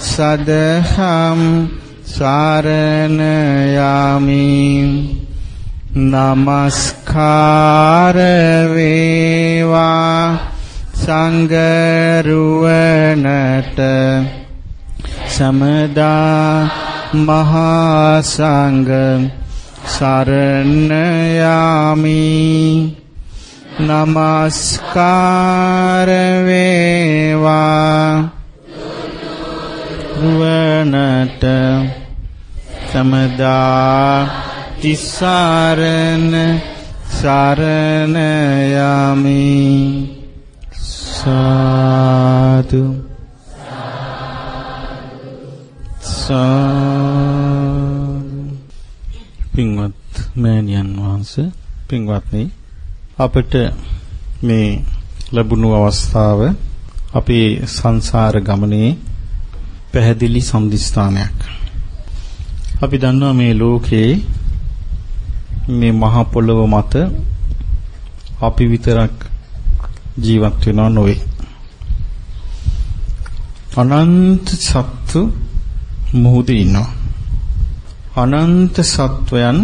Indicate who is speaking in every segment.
Speaker 1: සදහම් සාරණ යාමි නමස්කාර වේවා සංගරුවනට. සමදා මහා සංඝ සරණ යාමි නමස්කාර වේවා රුවනට සමදා තිසරණ සරණ යමි. සාදු. සාදු. පින්වත් මෑණියන් වහන්සේ පින්වත්නි අපිට මේ ලැබුණු අවස්ථාව අපේ සංසාර ගමනේ පැහැදිලි සම්දිස්ථානයක්. අපි දන්නවා මේ ලෝකේ මේ මහ පොළොව මත අපි විතරක් ජීවත් වෙනව නොවේ. අනන්ත සත්තු මුහුදේ ඉන්නවා. අනන්ත සත්වයන්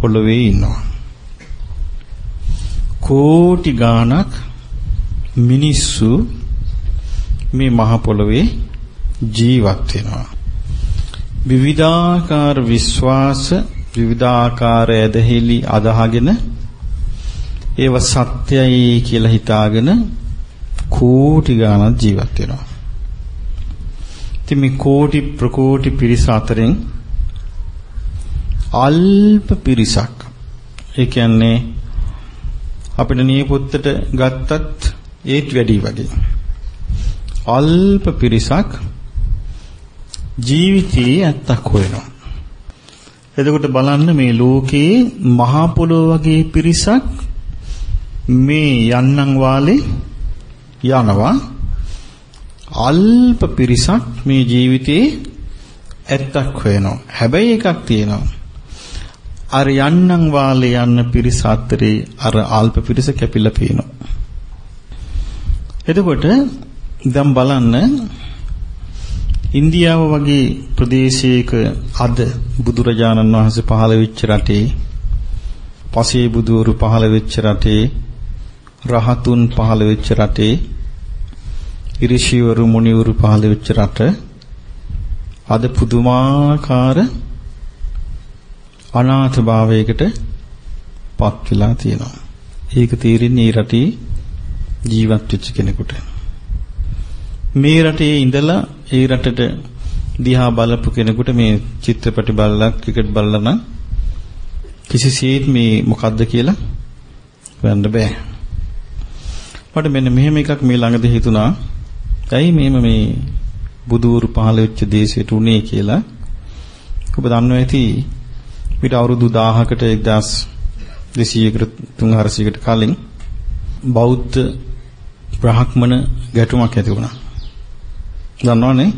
Speaker 1: පොළොවේ ඉන්නවා. කෝටි ගාණක් මිනිස්සු මේ මහ පොළොවේ ජීවත් වෙනවා. විවිධාකාර විශ්වාස විවිධාකාර ඇදහිලි අදහගෙන ඒව සත්‍යයි කියලා හිතාගෙන කෝටි ගාණක් ජීවත් වෙනවා. ඉතින් මේ කෝටි ප්‍රකෝටි පිරිස අතරින් අල්ප පිරිසක් ඒ කියන්නේ අපිට නියපොත්තට ගත්තත් ඒත් වැඩි වගේ අල්ප පිරිසක් ජීවිතයේ ඇත්තක් හොයනවා. එතකොට බලන්න මේ ලෝකේ මහා පොළොව වගේ පිරිසක් මේ යන්නන් වාලේ යනවා. අල්ප පිරිසක් මේ ජීවිතේ ඇත්තක් හොයනවා. හැබැයි එකක් තියෙනවා. අර යන්නන් වාලේ යන්න පිරිස අතරේ අර අල්ප පිරිස කැපිලා පේනවා. එතකොට දැන් බලන්න ඉන්දියාව වගේ ප්‍රදේශයක අද බුදුරජාණන් වහන්සේ පහළ වෙච්ච රටේ පසේ බුදුවරු පහළ වෙච්ච රටේ රහතුන් පහළ වෙච්ච රටේ ඍෂිවරු මුනිවරු පහළ වෙච්ච රට අද පුදුමාකාර අනාථ භාවයකට පත් වෙලා තියෙනවා. ඒක තීරින්නේ ඒ රටේ ජීවත් වෙච්ච කෙනෙකුට. මේ රටේ ඉඳලා ඒ රටට දිහා බලපු කෙනෙකුට මේ චිත්‍රපටි බලලා ක්‍රිකට් බලලා නම් කිසිසේත් මේ මොකද්ද කියලා හොයන්න බෑ. මට මෙන්න මෙහෙම එකක් මේ ළඟදී හිතුණා. ඇයි මේම මේ බුදුවරු පහළ වෙච්ච දේශයට උනේ කියලා. ඔබ දන්නවා ඇති පිට අවුරුදු 1000කට 1200කට 300කට කලින් බෞද්ධ බ්‍රාහ්මණ ගැටුමක් ඇති වුණා. දන්නවනේ?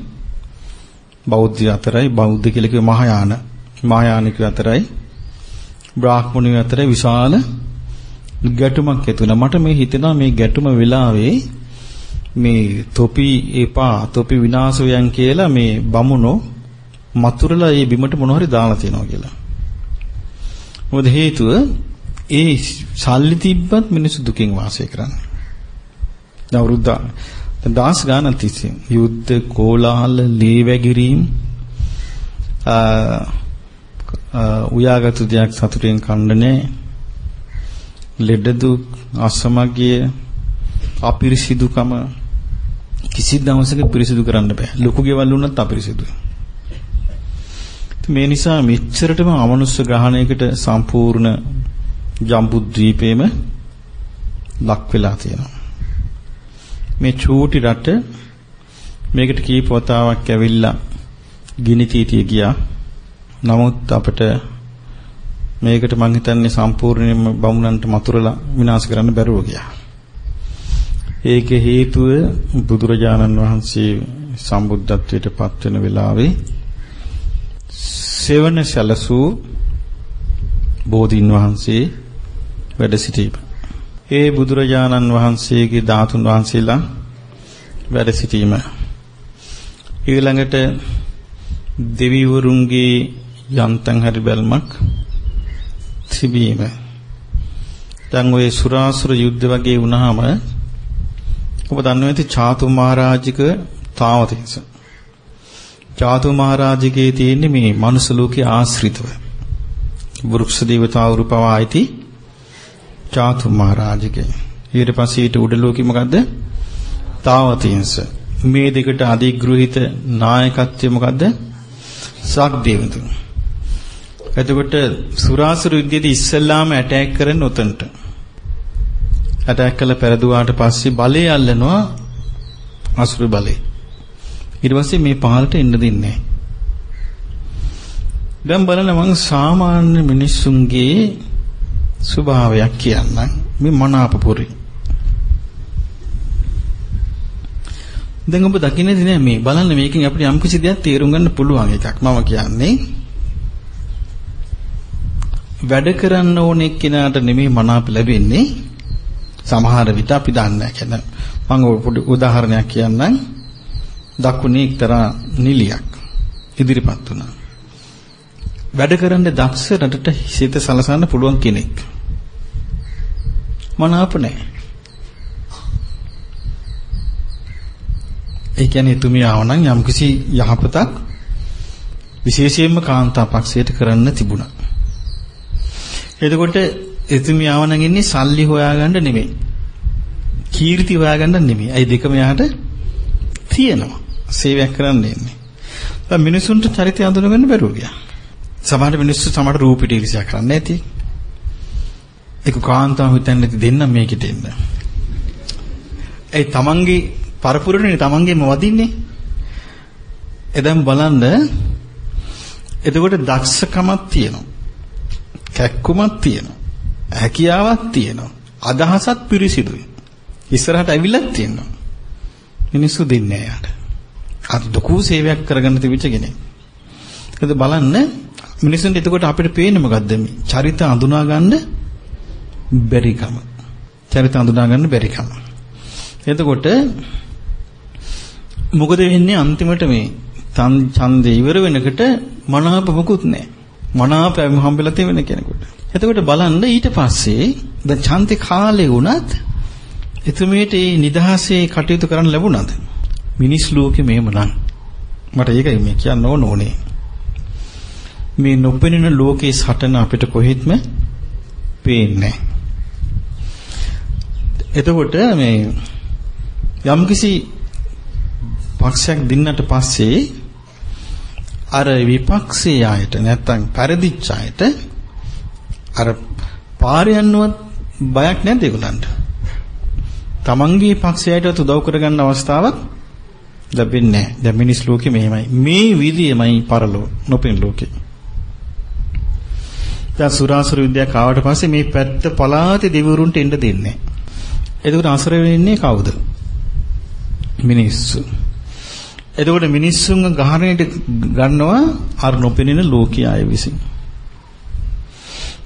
Speaker 1: බෞද්ධ අතරයි බෞද්ධ කියලා කිව්ව මහායාන මහායානික අතරයි බ්‍රාහ්මණයෝ අතරයි විශාල ගැටුමක් ඇති වුණා. මට මේ හිතෙනවා මේ ගැටුම වෙලාවේ මේ තොපි එපා තොපි විනාශ වයන් කියලා මේ බමුණෝ මතුරලා ඒ බිමට මොන හරි දාලා තියනවා කියලා. මොකද හේතුව ඒ සල්ලි තිබ්බත් මිනිස්සු දුකින් වාසය කරන්නේ. දැන් අවුරුද්ද දාස් ගානක් තිස්සේ. යුද්ධ කෝලාහල ලී වැගිරීම් උයාගත් දෙයක් සතුටෙන් කණ්ඩනේ ලෙඩ දුක් අසමගිය අපිරිසිදුකම කිසි දවසක පිරිසිදු කරන්න බෑ. ලොකු ගෙවල් වුණත් අපිරිසිදුයි. මේ නිසා මෙච්චරටම අමනුෂ්‍ය ග්‍රහණයකට සම්පූර්ණ ජම්බුද්වීපේම ලක් වෙලා තියෙනවා. මේ චූටි රට මේකට කීප වතාවක් ඇවිල්ලා ගිනි තීතිය ගියා. නමුත් අපිට මේකට මං හිතන්නේ සම්පූර්ණයෙන්ම බමුණන්ට මතුරලා විනාශ කරන්න බැරුව ගියා. ඒකේ හේතුව බුදුරජාණන් වහන්සේ සම්බුද්ධත්වයට පත් වෙන වෙලාවේ සෙවණ සැලසූ බෝධීන් වහන්සේ වැඩ සිටීම. ඒ බුදුරජාණන් වහන්සේගේ ධාතුන් වහන්සේලා වැඩ සිටීම. ඊළඟට දෙවිවරුන්ගේ යන්තම් හරි බැල්මක් තිබීම. දැන් ওই සුරාසුර යුද්ධ වගේ වුණාම ඔබ දන්නවා ඇති චාතු මහරජික තාවතින්ස. චාතු මහරජිකේ තියෙන්නේ මේ මනුස්ස ලෝකයේ ආශ්‍රිතව. වෘක්ෂ දේවතාවරු පවා ඇති චාතු මහරජිකේ. ඊට පස්සේ ඊට උඩ ලෝකෙ මොකද්ද? තාවතින්ස. මේ දෙකට අධිග්‍රහිත නායකත්වය මොකද්ද? සක්දේවතුන්. එතකොට සුරාසුර යුද්ධයේදී ඉස්සල්ලාම ඇටැක් කරන උතන්ට. ඇටැක් කළ පෙරදුවාට පස්සේ බලය අල්ලනවා අසුර බලය. ඊට පස්සේ මේ පහළට එන්න දෙන්නේ නැහැ. දැන් බලන්න මං සාමාන්‍ය මිනිස්සුන්ගේ ස්වභාවයක් කියන්නම් මේ මනාපපුරි. දැන් ඔබ දකින්නේ නෑ මේ. බලන්න මේකෙන් අපිට යම් කිසි දෙයක් තේරුම් ගන්න පුළුවන් එකක්. මම කියන්නේ වැඩ කරන්න ඕන එක්කිනාට නෙමෙයි මනාප ලැබෙන්නේ. සමහර විට අපි දන්නේ නැහැ මම පොඩි උදාහරණයක් කියන්නම්. දකුණේ එක්තරා නිලියක් ඉදිරිපත් වුණා. වැඩ කරන්න දක්ෂ රටට හිත සලසන්න පුළුවන් කෙනෙක්. මනාප නැහැ ඒ කියන්නේ එතුමිය ආවනම් යම්කිසි යහපතක් විශේෂයෙන්ම කාන්තා පක්ෂයට කරන්න තිබුණා. එතකොට එතුමිය ආවනම් ඉන්නේ සල්ලි හොයාගන්න නෙමෙයි. කීර්ති හොයාගන්න නෙමෙයි. අයි දෙකම යාට තියෙනවා. සේවයක් කරන්න ඉන්නේ. දැන් මිනිසුන්ට චරිතය අඳුනගන්න බැරුව ගියා. සමහර මිනිස්සු සමහර රූපිට ඉරිසියා කරන්නේ නැති. ඒක කාන්තාව හිතන්නේ දෙන්න මේකට එන්න. ඒ තමන්ගේ පරපුරනේ තමන්ගේම වදින්නේ. එදම් බලන්න එතකොට දක්ෂකමක් තියෙනවා. කැක්කුමක් තියෙනවා. හැකියාවක් තියෙනවා. අදහසක් පිරිසිදුයි. ඉස්සරහට ඇවිල්ලක් තියෙනවා. මිනිස්සු දෙන්නේ යාට. අද දුකු සේවයක් කරගන්න තිබිච්ච කෙනෙක්. ඒකද බලන්න මිනිස්සුන්ට එතකොට අපිට පේන්නේ මොකද්ද මේ චරිත අඳුනා ගන්න බැරිකම. චරිත අඳුනා ගන්න බැරිකම. එතකොට මොකද වෙන්නේ අන්තිමට මේ ඡන්දේ ඉවර වෙනකොට මනාප මොකුත් නැහැ. මනාප හම්බෙලා තියෙන කෙනෙකුට. එතකොට බලන්න ඊට පස්සේ දැන් ඡන්දේ කාලේ වුණත් එතුමියට මේ නිදහසේ කටයුතු කරන්න ලැබුණාද? මිනිස් ලෝකේ මෙහෙම නම් මට ඒකයි මේ කියන්න ඕන ඕනේ. මේ නොපෙනෙන ලෝකේ සටන අපිට කොහෙත්ම පේන්නේ එතකොට මේ යම්කිසි පක්ෂයක් දින්නට පස්සේ අර විපක්ෂයේ ආයත නැත්තම් පරිදිච්ච ආයත අර පාරේ යන්නවත් බයක් නැද්ද ඒගොල්ලන්ට? තමන්ගේ පක්ෂයටත් උදව් කරගන්න අවස්ථාවක් ලැබෙන්නේ නැහැ. දැන් මිනිස් ලෝකෙ මෙහෙමයි. මේ විදියමයි පරලෝ නොපෙන ලෝකෙ. දැන් සුරාසුර විද්‍යාව ආවට පස්සේ මේ පැත්ත පලාතේ දෙවිවරුන්ට එන්න දෙන්නේ නැහැ. එතකොට අසර වෙන්නේ කවුද? මිනිස්සු. එතකොට මිනිස්සුන්ව ගහණයට ගන්නවා අර නොපෙනෙන ලෝකයේ අය විසින්.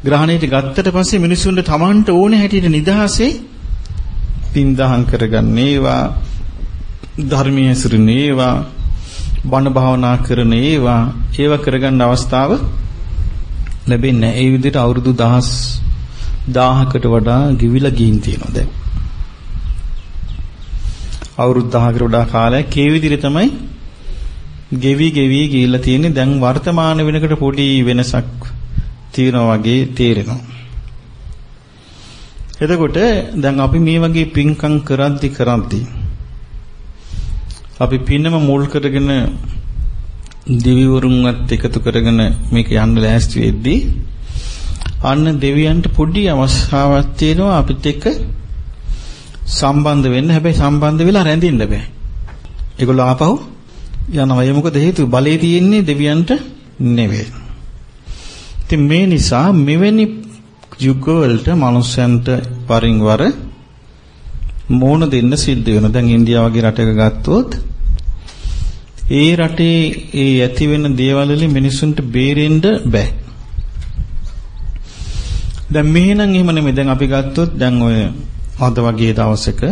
Speaker 1: ග්‍රහණයට ගත්තට පස්සේ මිනිස්සුන්ට Tamanට ඕනේ හැටියට නිදහසේ පින්දහම් කරගන්න ඒවා ධර්මයේ සිරින ඒවා බණ භාවනා කරන ඒවා ඒව කරගන්න අවස්ථාව ලැබෙන්නේ නැහැ. ඒ විදිහට අවුරුදු 10 1000කට වඩා ගිවිලා ගින් තියෙනවා දැන්. අවුරුදු 10කට වඩා කාලයක් ඒ විදිහට තමයි ගෙවි ගෙවි ගිහිල්ලා තියෙන්නේ දැන් වර්තමාන වෙනකොට පොඩි වෙනසක් තියෙනවා වගේ තේරෙනවා. එතකොට දැන් අපි මේ වගේ පින්කම් කරද්දි කරද්දි අපි පින්නම මුල් කරගෙන දෙවිවරුන්වත් එකතු කරගෙන මේක යන්න ලෑස්ති වෙද්දී අන්න දෙවියන්ට පොඩි අවස්ථාවක් තියෙනවා අපිත් එක්ක සම්බන්ධ වෙන්න. හැබැයි සම්බන්ධ වෙලා රැඳෙන්න බෑ. ඒගොල්ලෝ ආපහු යනවා. ඒ මොකද හේතුව බලේ තියෙන්නේ දෙවියන්ට නෙවෙයි. ඉතින් මේ නිසා මෙවැනි යුගවලට මනුස්සයන්ට වරින් වර මෝන දෙන්න සිද්ධ වෙනවා. දැන් ඉන්දියාව වගේ රටක ගත්තොත් ඒ රටේ ඒ ඇති වෙන දේවල් වලින් මිනිසුන්ට බේරෙන්න බෑ. දැන් මෙහෙනම් එහෙම නෙමෙයි. දැන් අපි ගත්තොත් දැන් ඔය අද වගේ දවසක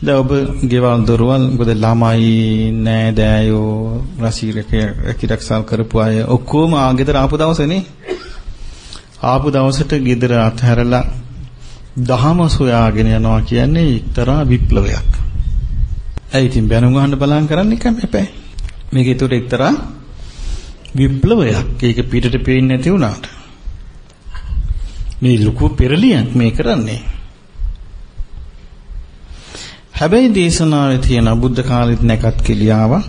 Speaker 1: දැන් ඔබ ගෙවල් දොරවල් මොකද ළමයි නෑදෑයෝ රසීරක රැකිරක්සල් කරපු අය ඔක්කොම ආගෙදර ආපු දවසනේ ආපු දවසට ගෙදර අතහැරලා දහම සොයාගෙන යනවා කියන්නේ එක්තරා විප්ලවයක්. ඇයි ඉතින් බැනුම් අහන්න බලන් කරන්න එක එපා. මේක ඒතර එක්තරා විප්ලවයක්. ඒක පිටට පේන්නේ නැති වුණාට. මේ ලොකු පෙරලියක් මේ කරන්නේ. හැබැයි දේශනාවේ තියෙන බුද්ධ කාලෙත් නැකත් කෙලියාවා.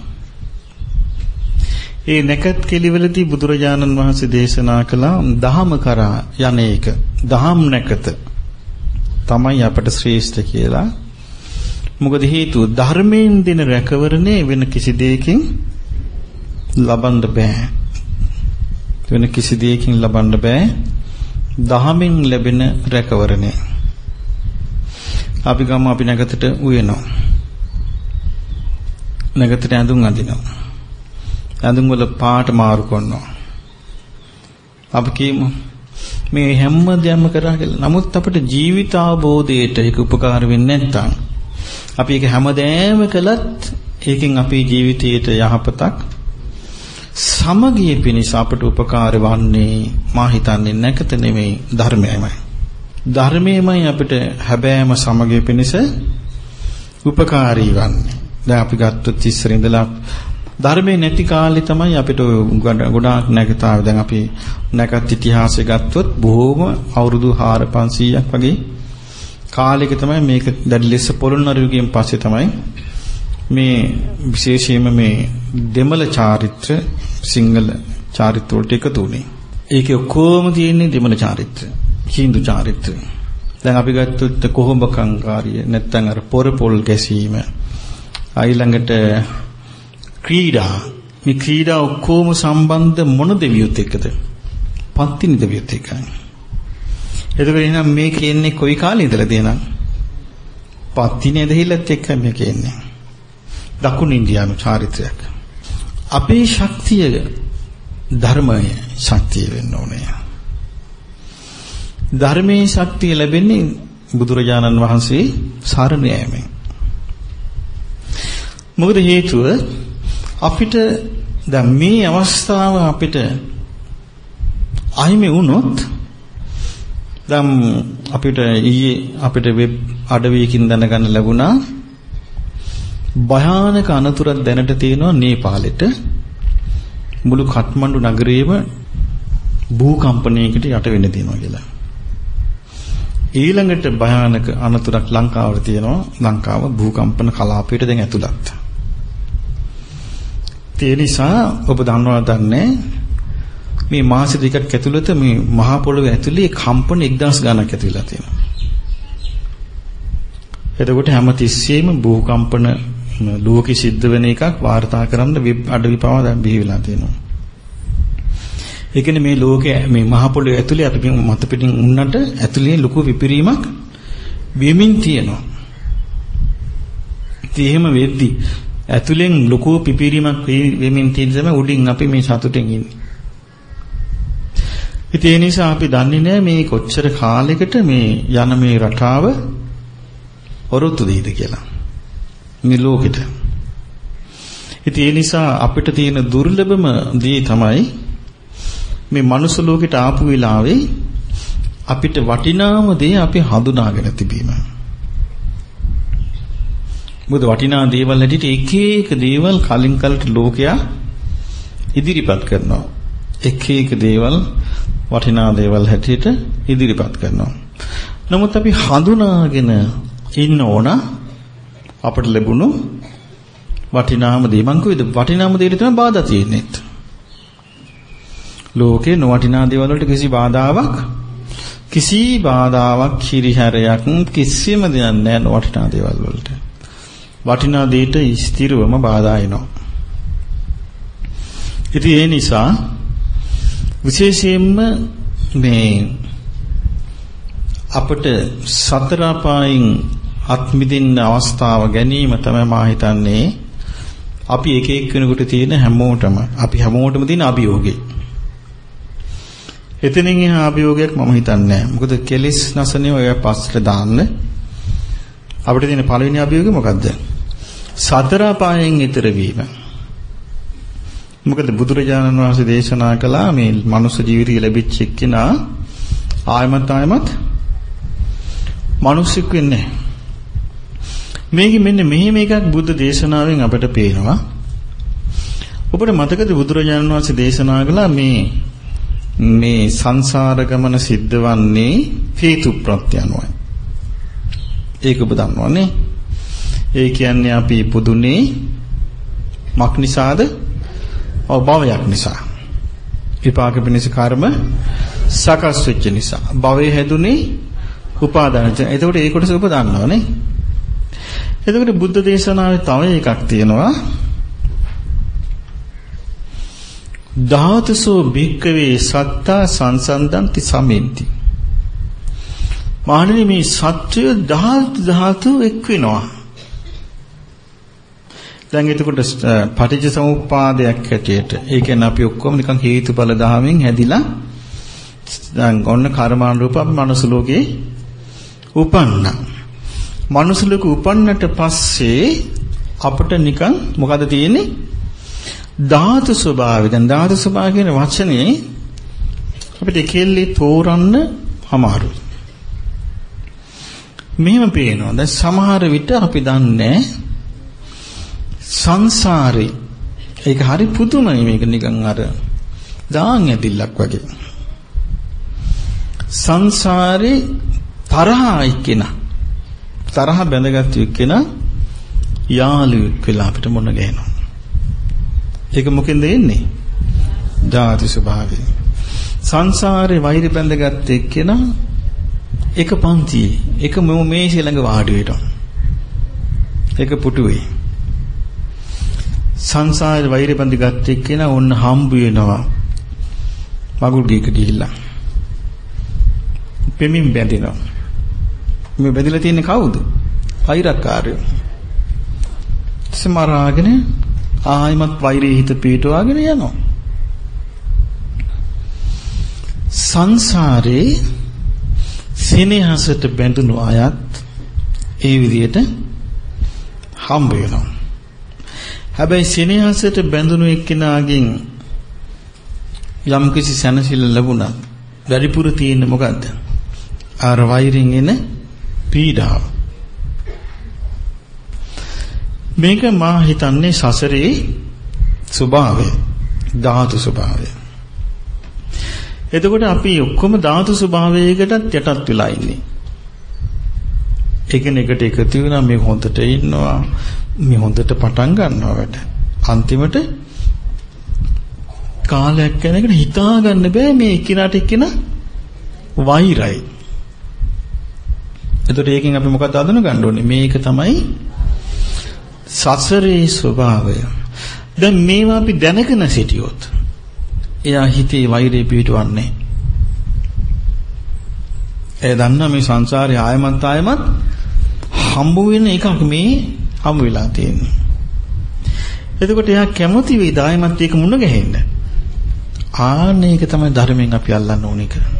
Speaker 1: ඒ නැකත් කෙලිවලදී බුදුරජාණන් වහන්සේ දේශනා කළා දහම කරා යන එක. දහම් නැකත තමයි අපට ශ්‍රේෂ්ඨ කියලා. මොකද හේතුව ධර්මයෙන් දෙන රැකවරණේ වෙන කිසි දෙයකින් ලබන්න බෑ. වෙන කිසි දෙයකින් ලබන්න බෑ. දහමින් ලැබෙන රැකවරණේ. අපි ගම අපි නැගතට උයනවා. නැගතට ඇඳුම් අඳිනවා. ඇඳුම් වල පාට මාරු කරනවා. අපි කියමු මේ හැම දෙයක්ම කරා කියලා. නමුත් අපිට ජීවිත අවබෝධයට ඒක උපකාර වෙන්නේ නැත්නම් අපි ඒක හැමදේම කළත් ඒකෙන් අපේ ජීවිතයට යහපතක් සමගිය පිණිස අපට උපකාර වන්නේ මා හිතන්නේ නැකත නෙමෙයි ධර්මයමයි. ධර්මයමයි අපිට හැබෑම සමගිය පිණිස උපකාරී වන්නේ. දැන් අපි ගත්තොත් ඉස්සර ඉඳලා ධර්මයේ නැති කාලේ තමයි අපිට ගොඩාක් නැගතාව. දැන් අපි නැකත් ඉතිහාසය ගත්තොත් බොහෝම අවුරුදු 4 500ක් වගේ කාලෙක තමයි මේක දැඩි ලෙස පොළොන්නරු යුගයෙන් පස්සේ තමයි මේ විශේෂයෙන්ම මේ දෙමළ චාරිත්‍ර සිංහල චාරිත්‍ර වලට එකතු වුණේ. ඒකේ ඔක්කොම තියෙන්නේ දෙමළ චාරිත්‍ර. හින්දු චාරිත්‍ර. දැන් අපි ගත්තොත් කොහොඹ කංකාරිය නැත්නම් අර පොර පොල් ගැසීම ඊළඟට ක්‍රීඩා මේ ක්‍රීඩා ඔක්කොම සම්බන්ධ මොන දෙවියොත් එක්කද? පත්තිනි දෙවියොත් එක්කයි. එතකොට එහෙනම් මේ කියන්නේ කොයි කාලේ ඉඳලාද එහෙනම්? පත්තිනි දෙහිලත් එක්ක මේ කියන්නේ. දකුණු ඉන්දියානු චාරිත්‍රයක්. අපේ ශක්තිය ධර්මය ශක්තිය වෙන්න ඕනේ. ධර්මයේ ශක්තිය ලැබෙන්නේ බුදුරජාණන් වහන්සේ සරණ යෑමෙන්. මොකද හේතුව අපිට දැන් මේ අවස්ථාව අපිට අහිමි වුණොත් දැන් අපිට ඊයේ අපිට වෙබ් අඩවියකින් දැනගන්න ලැබුණා භයානක අනතුරක් දැනට තියෙනවා නේපාලෙට මුළු කට්මණ්ඩු නගරයේම භූකම්පනයකට යට වෙන්න තියෙනවා කියලා. ඊළඟට භයානක අනතුරක් ලංකාවට තියෙනවා ලංකාව භූකම්පන කලාපයට දැන් ඇතුළත්. ඒ නිසා ඔබ දන්නවා දන්නේ මේ මාස දෙකක් ඇතුළත මේ මහා පොළොවේ ඇතුලේ කම්පන 1000 ගණක් ඇති වෙලා තියෙනවා. එතකොට හැම තිස්සෙම භූකම්පන ලෝකෙ සිද්ධ වෙන එකක් වාර්තා කරන්න වෙබ් අඩවි පවා දැන් බිහි වෙලා තියෙනවා. ඒ කියන්නේ මේ ලෝකයේ මේ මහ පොළොවේ ඇතුලේ අපි මත පිටින් උන්නට ඇතුලේ ලොකු විපිරීමක් වෙමින් තියෙනවා. ඉතින් එහෙම වෙද්දි ඇතුලෙන් ලොකු පිපිරීමක් වෙමින් තියෙන සම උඩින් අපි මේ සතුටෙන් ඉන්නේ. ඉතින් ඒ නිසා අපි දන්නේ නැහැ මේ කොච්චර කාලයකට මේ යන මේ රටාව ඔරොත්තු දෙයිද කියලා. මේ ලෝකෙට. ඉතින් ඒ නිසා අපිට තියෙන දුර්ලභම දේ තමයි මේ මනුස්ස ලෝකෙට ආපු වෙලාවේ අපිට වටිනාම දේ අපි හඳුනාගෙන තිබීම. මොකද වටිනා දේවල් හැටියට එක එක දේවල් කලින් කලට ලෝකයා ඉදිරිපත් කරනවා. එක එක දේවල් වටිනා දේවල් හැටියට ඉදිරිපත් කරනවා. නමුත් අපි හඳුනාගෙන ඉන්න ඕන අපට ලැබුණු වටිනාම දේ මං කිව්වද වටිනාම දේට තමයි බාධා තියෙන්නේ. ලෝකේ නොවටිනා දේවල් වලට කිසි බාධාවක් කිසි බාධාවක් හිරිහැරයක් කිසිම දෙයක් නැහැ නොවටිනා දේවල් වලට. වටිනා දෙයට ස්ථිරවම බාධා එනවා. ඉතින් ඒ නිසා විශේෂයෙන්ම මේ අපට සතර පායින් අත් මිදින්න අවස්ථාව ගැනීම තමයි මා හිතන්නේ අපි එක එක්කෙනෙකුට තියෙන හැමෝටම අපි හැමෝටම තියෙන අභියෝගේ. එතනින් එහා අභියෝගයක් මම හිතන්නේ නැහැ. මොකද කෙලිස් නැසනේ ඔය පස්සට දාන්න අපිට තියෙන පළවෙනි අභියෝගය මොකද්ද? සතර පායෙන් ඈතර වීම. මොකද බුදුරජාණන් වහන්සේ දේශනා කළා මේ මනුස්ස ජීවිතය ලැබිච්ච එක්කිනා ආයමත් ආයමත් මිනිස්සෙක් වෙන්නේ මේකෙ මෙන්න මෙහෙම එකක් බුද්ධ දේශනාවෙන් අපට පේනවා. ඔබට මතකද බුදුරජාණන් වහන්සේ දේශනා කළා මේ මේ සංසාර ගමන සිද්ධ වන්නේ හේතු ප්‍රත්‍යයන්වයි. ඒක ඔබ දන්නවනේ. ඒ කියන්නේ අපි පුදුනේ මක් නිසාද? ඔව් භවයක් නිසා. විපාක පිණිස කර්ම සකස් වෙච්ච නිසා. භවයේ හැදුනේ උපාදාන. එතකොට ඒ කොටස ඔබ දන්නවනේ. එතකොට බුද්ධ දේශනාවේ තව එකක් තියෙනවා. ධාතුසෝ භික්කවේ සත්තා සංසන්දන්ති සමෙන්ති. මානවි මේ සත්‍ය ධාතු ධාතු එක් වෙනවා. දැන් එතකොට පටිච්ච සමුප්පාදයක් හැටියට ඒ කියන්නේ අපි ඔක්කොම නිකන් හේතුඵල ධාමෙන් හැදිලා දැන් ඔන්න කර්මානුරූප අපි මනුස්ස ලෝකේ උපන්නා. මනුස්ස ලෝකෙ උපන්නට පස්සේ අපිට නිකන් මොකද තියෙන්නේ? ධාතු ස්වභාවය. දැන් ධාතු ස්වභාවය කියන වචනේ අපිට කෙල්ලේ තෝරන්න අමාරුයි. මෙහෙම පේනවා. දැන් සමහර විට අපි දන්නේ සංසාරේ ඒක හරි පුදුමයි මේක නිකන් අර දාන් ඇදිල්ලක් වගේ. සංසාරේ තරහා එක්කෙනා තරහ බැඳගත්තු එක්කෙනා යාළුවෙක් වෙලා අපිට මොන ගහනවා. ඒක මොකෙන්ද එන්නේ? ධාතු ස්වභාවයෙන්. සංසාරේ වෛර බැඳගත් එක්කෙනා එක පන්තියේ එක මේසේ ළඟ වාඩි වෙනවා. එක පුටුවේ. සංසාරේ වෛර බැඳගත් එක්කෙනා ඔන්න හම්බ වෙනවා. මගුල් ගීක ගිහිල්ලා. පෙමින් බැඳිනවා. මේ බැඳිලා තියෙන්නේ කවුද? වෛරක්කාරයෝ. සමරාගෙන ආයිමත් වෛරයේ හිත පිටවාගෙන යනවා. සංසාරේ සිනහසට බැඳුණු අයත් ඒ විදිහට හම්බ වෙනවා. හැබැයි සිනහසට බැඳුණු එක්කෙනාගෙන් යම් කිසි සැනසෙල්ල ලැබුණා. වැඩිපුර තියෙන්නේ මොකද්ද? අර වෛරෙන් එන පීඩාව. මේක මා හිතන්නේ සසරේ ස්වභාවය ධාතු ස්වභාවය. එතකොට අපි ඔක්කොම ධාතු ස්වභාවයකටත් යටත් වෙලා ඉන්නේ. එකිනෙකට එකතු වෙනවා මේ හොඳට ඉන්නවා මේ හොඳට පටන් ගන්නවා වැඩ. අන්තිමට කාලයක් යනකොට හිතා ගන්න බෑ මේ එකිනාට එකින වෛරයි. එතකොට ඒකෙන් අපි මොකක්ද අඳුන ගන්න ඕනේ? මේක තමයි සසරේ ස්වභාවය. දැන් මේවා අපි දැනගෙන සිටියොත් එයා හිතේ වෛරය පිටවන්නේ. ඒ දන්නා මේ සංසාරේ ආයමත් ආයමත් හම්බ වෙන එකක් මේ හම්බ වෙලා තියෙන්නේ. එතකොට එයා කැමති වෙයි ආයමත් ඒක මුණ ගැහෙන්න. ආන්න ඒක තමයි ධර්මයෙන් අපි අල්ලන්න ඕනේ කියලා.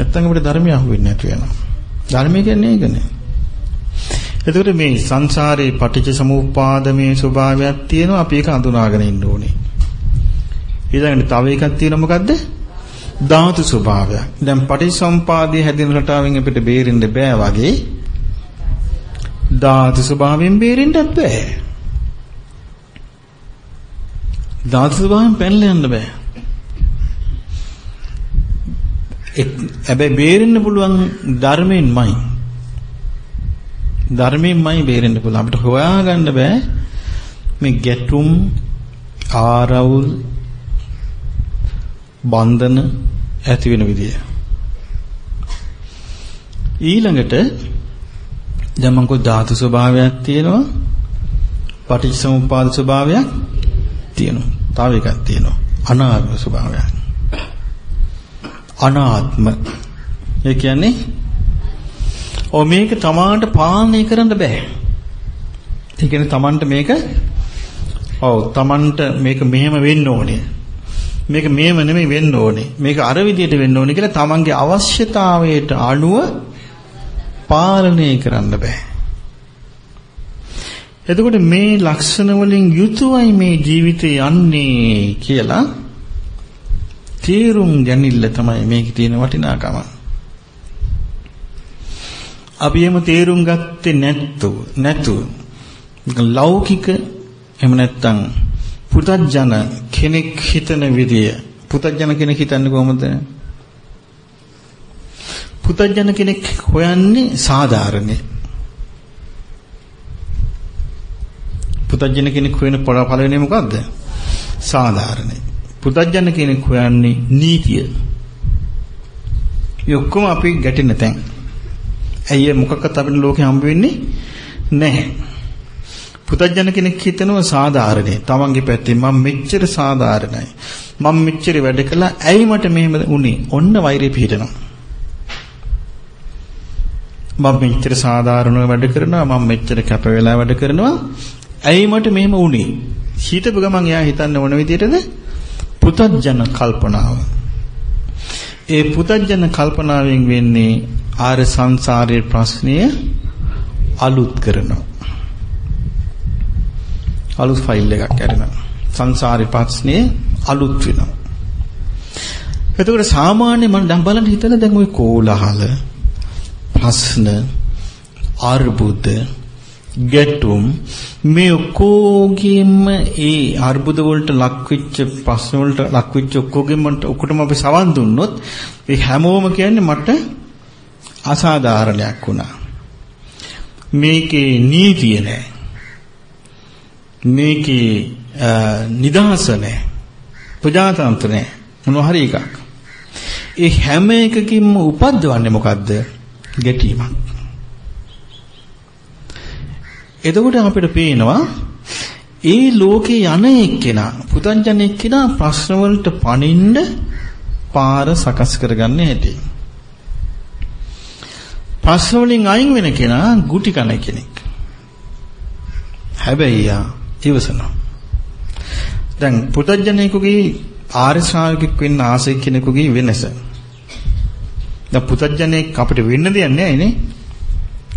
Speaker 1: නැත්තම් අපිට ධර්මය අහුවෙන්නේ නැතු වෙනවා. ධර්මය කියන්නේ ඒකනේ. එතකොට මේ සංසාරේ පටිච්ච සමුප්පාදමේ ස්වභාවයක් තියෙනවා අපි ඒක අඳුනාගෙන ඉන්න ඕනේ. ඊළඟට තව එකක් තියෙනවා මොකද්ද? ධාතු ස්වභාවයක්. දැන් පටිච්චසමුපාදයේ හැදෙන රටාවෙන් අපිට බේරෙන්න බෑ වගේ ධාතු ස්වභාවයෙන් බේරෙන්නත් බෑ. ධාතු ස්වභාවයෙන් පැනලා යන්න බෑ. හැබැයි බේරෙන්න පුළුවන් ධර්මයෙන්මයි. ධර්මයෙන්මයි බේරෙන්න පුළුවන්. අපිට හොයාගන්න බෑ මේ ගැටුම් ආරවුල් බන්ධන ඇති වෙන විදිය. ඊළඟට දැන් මං කෝ ධාතු ස්වභාවයක් තියෙනවා. පටිච්චසමුප්පාද ස්වභාවයක් තියෙනවා. තව එකක් තියෙනවා. අනාත්ම ස්වභාවයක්. අනාත්ම. ඒ කියන්නේ ඔ මේක තමාන්ට පාලනය කරන්න බෑ. ඒ කියන්නේ තමන්ට මේක ඔව් තමන්ට මේක මෙහෙම වෙන්න ඕනේ. මේක මෙහෙම නෙමෙයි වෙන්න ඕනේ. මේක අර විදිහට වෙන්න ඕනේ කියලා තමන්ගේ අවශ්‍යතාවයට අනුව පාලනය කරන්න බෑ. එතකොට මේ ලක්ෂණ වලින් යුතුවයි මේ ජීවිතේ යන්නේ කියලා තීරුම් ගැනීමල තමයි මේකේ තියෙන වටිනාකම. අපි එහෙම තේරුම් ගත්තේ නැත්තු නැතු ලෞකික එහෙම නැත්තම් පුතඥ කෙනෙක් හිතන විදිය පුතඥ කෙනෙක් හිතන්නේ කොහොමද? පුතඥ කෙනෙක් හොයන්නේ සාධාරණේ. පුතඥ කෙනෙක් හොයන පළවෙනි මොකද්ද? සාධාරණේ. පුතඥ කෙනෙක් හොයන්නේ නීතිය. මේ ඔක්කොම අපි ගැටෙන තැන්. ඇයි මොකක්වත් අපිට ලෝකේ හම්බ වෙන්නේ නැහැ. පුතඥ කෙනෙක් හිතනවා සාධාරණේ. තමන්ගේ පැත්තෙන් මම මෙච්චර සාධාරණයි. මම මෙච්චර වැඩ කළා. ඇයි මට මෙහෙම වුනේ? ඔන්න වෛරය පිහිටනවා. මම මෙච්චර සාධාරණව වැඩ කරනවා. මම මෙච්චර කැප වෙලා වැඩ කරනවා. ඇයි මට මෙහෙම වුනේ? හිතපු ගමන් එයා හිතන්නේ මොන විදියටද? පුතඥ කල්පනාව. ඒ පුතඥ කල්පනාවෙන් වෙන්නේ ආර සංසාරයේ ප්‍රශ්නය අලුත් කරනවා. අලුත් ෆයිල් එකක් ඇරෙනවා. සංසාරේ ප්‍රශ්නේ අලුත් වෙනවා. එතකොට සාමාන්‍ය මම දැන් බලන්න හිතන දැන් ওই කෝලහල ප්‍රශ්න අර්බුද ගැටුම් මේ ඔක්කොගෙම ඒ අර්බුද වලට ලක්වෙච්ච ප්‍රශ්න වලට ලක්වෙච්ච ඔක්කොගෙම ඔක්කොටම අපි සවන් දුන්නොත් ඒ හැමෝම කියන්නේ මට අසාධාරණයක් වුණා. මේකේ නීතිය නැහැ. මේකේ නිදහස නැහැ. ප්‍රජාතන්ත්‍ර නැහැ. මොනවා හරි එකක්. ඒ හැම එකකින්ම උපද්දවන්නේ මොකද්ද? ගැටීමක්. එතකොට අපිට පේනවා ඒ ලෝකේ යන එක්කෙනා පුතංජන එක්කෙනා ප්‍රශ්න වලට පණින්න පාර සකස් කරගන්න හැටි. ප්‍රශ්න වලින් අයින් වෙන කෙනා ගුටි කන කෙනෙක්. හැබැයි යා ඉවසනවා. දැන් පුතඥයෙකුගේ ආර්ය ශ්‍රාවකෙක් වෙන්න ආසයි කෙනෙකුගේ වෙනස. දැන් පුතඥයෙක් අපිට වෙන්න දෙයක් නැහැ නේ.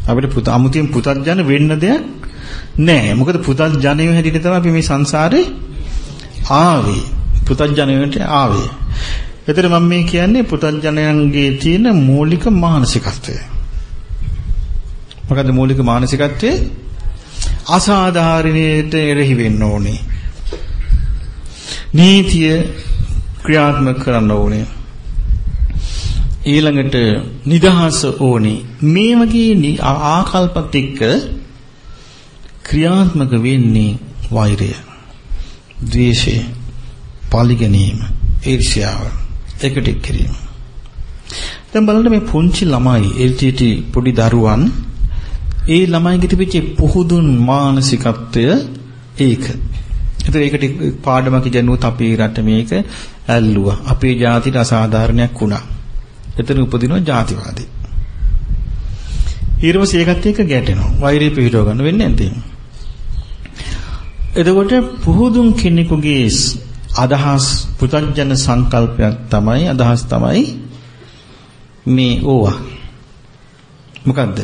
Speaker 1: අපිට පුත අමුතියෙන් පුතඥ වෙන්න දෙයක් නැහැ. මොකද පුතඥයෝ හැටියට තමයි අපි මේ සංසාරේ ආවේ. පුතඥයන්ට ආවේ. එතන මම මේ කියන්නේ පුතඥයන්ගේ තියෙන මූලික මානසිකත්වය. මොකද්ද මූලික මානසිකත්වය? අසාධාරණයට එරෙහි වෙන්න ඕනේ. නීතිය ක්‍රියාත්මක කරන්න ඕනේ. ඊළඟට නිදහස ඕනේ. මේ වගේ ආකල්පත් එක්ක ක්‍රියාත්මක වෙන්නේ වෛරය, ද්වේෂය, පරිගැනීම, ඊර්ෂ්‍යාව, එකට කිරීම. දැන් බලන්න මේ පුංචි ළමයි, එල්ටිටි පොඩි දරුවන් ඒ ළමයිගේ තිබිච්ච පුහුදුන් මානසිකත්වය ඒක. ඒතර ඒකට පාඩමක් ඉගෙනුවොත් අපේ රට මේක ඇල්ලුවා. අපේ ජාතිට අසාධාරණයක් වුණා. එතන උපදිනවා ජාතිවාදී. ඊළඟට ඒකත් එක්ක ගැටෙනවා. වෛරය පිහිටව ගන්න වෙන්නේ නැද්ද? එතකොට පුහුදුන් කෙනෙකුගේ අදහස් පුතඥ සංකල්පයක් තමයි අදහස් තමයි මේ ඕවා. මොකද්ද?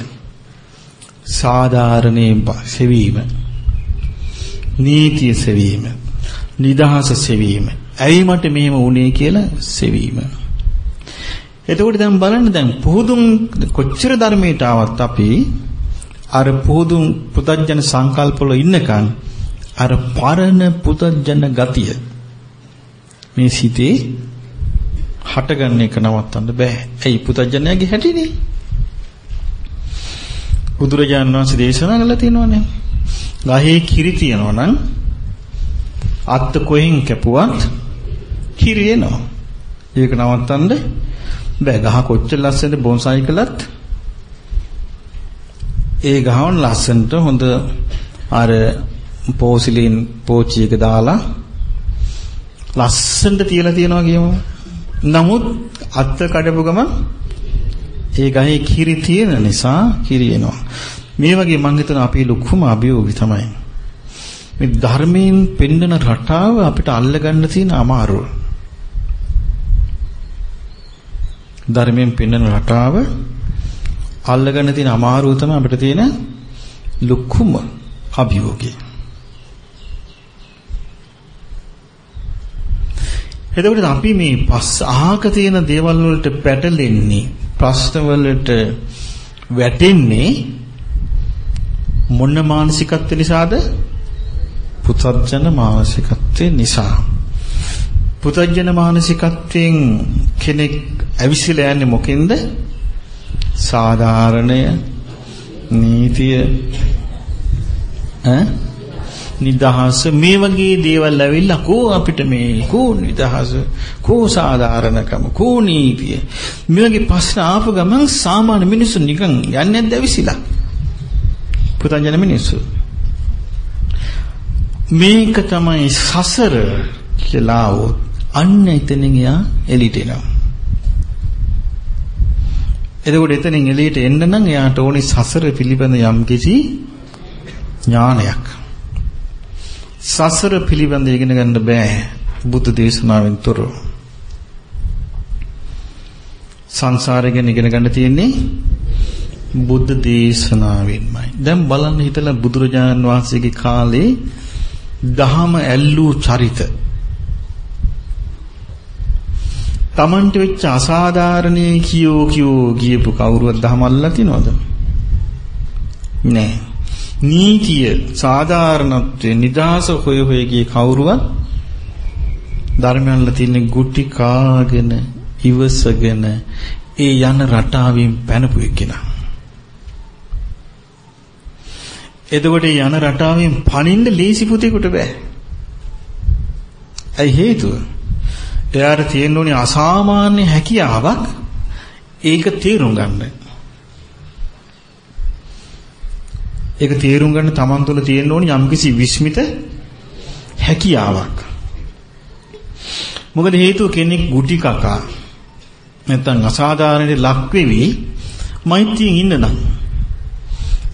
Speaker 1: සාධාරණේ සෙවීම නීතිය සෙවීම නිදහස සෙවීම ඇයි මට මෙහෙම වුනේ කියලා සෙවීම එතකොට දැන් බලන්න දැන් පුහුදුන් කොච්චර ධර්මයට ආවත් අපි අර පුහුදුන් පුතඥ සංකල්පවල ඉන්නකන් අර පරණ පුතඥ ගතිය මේ සිතේ හටගන්න එක නවත්තන්න බෑ. ඇයි පුතඥයාගේ හැටිනේ? බුදුරජාණන් වහන්සේ දේශනා කළා තියෙනවානේ. ගහේ කිරි තියනවා නම් අත්ත කොහෙන් කැපුවත් කිරි එනවා. ඒක නවත්තන්න බෑ. ගහ කොච්චර ලස්සනද බොන්සයි කළත් ඒ ගහවන ලස්සනට හොඳ අර පෝසිලින් පෝච්චි එක දාලා ලස්සනට තියලා තියනවා කියමු. නමුත් අත්ත කඩපු ගමන් ඒ ගහේ කිරි තියෙන නිසා කිරි එනවා. මේ වගේ මම හිතන අපේ ලොකුම අභියෝගය තමයි. මේ ධර්මයෙන් පෙන්වන රටාව අපිට අල්ලගන්න තියෙන අමාරුව. ධර්මයෙන් පෙන්වන රටාව අල්ලගන්න තියෙන අමාරුව තමයි අපිට තියෙන ලොකුම අභියෝගය. එතකොට අපි මේ පස් අහක තියෙන දේවල් වලට පැටලෙන්නේ ප්‍රශ්න වලට වැටෙන්නේ මොන මානසිකත්ව නිසාද? පුතර්ජන මානසිකත්වය නිසා. පුතර්ජන මානසිකත්වයෙන් කෙනෙක් ඇවිසිලා යන්නේ මොකෙන්ද? සාධාරණය නීතිය ඈ? නිදහස. මේ වගේ දේවල් ඇවිල්ලා කෝ අපිට මේ කෝ නිදහස කෝ සාධාරණකම කෝ නීතිය? මේ වගේ ප්‍රශ්න ආපු ගමන් සාමාන්‍ය මිනිස්සු නිකන් යන්නේ නැද්ද ඇවිසිලා? පුතංජන මිනිස්සු. මේක තමයි සසර කියලා આવොත් අන්න එතනින් යා එළිට එනවා එතකොට එතනින් එළියට එන්න නම් එයාට ඕනි සසර පිළිබඳ යම්කිසි ඥානයක් සසර පිළිබඳ ඉගෙන ගන්න බෑ බුද්ධ දේශනාවෙන් තොරව. සංසාරය ගැන ඉගෙන ගන්න තියෙන්නේ බුද්ධ දේශනාවෙන්මයි. දැන් බලන්න හිතලා බුදුරජාණන් වහන්සේගේ කාලේ දහම ඇල්ලූ චරිත. Tamanට වෙච්ච අසාධාරණේ කියෝ කියෝ ගියපු කවුරුවත් දහම අල්ලලා තියනවද? නෑ. නීතිය සාධාරණත්වයේ නිදාස හොය හොය ගිය කවුරුවත් ධර්මයන්ල තියෙන ගුටි කාගෙන ඉවසගෙන ඒ යන රටාවෙන් පැනපු එක්කෙනා. එතකොට යන රටාවෙන් පනින්න ලීසි පුතේකට බෑ. ඇයි හේතුව? එයාට තියෙන්න ඕනේ අසාමාන්‍ය හැකියාවක් ඒක තේරුම් ගන්න. ඒක තේරුම් ගන්න Taman තුළ තියෙන්න ඕනි යම්කිසි විස්මිත හැකියාවක්. මොකද හේතුව කෙනෙක් ගුටි කකා නැත්නම් අසාධාරණයට ලක් වෙවි මෛත්‍රියෙන් ඉන්න නම්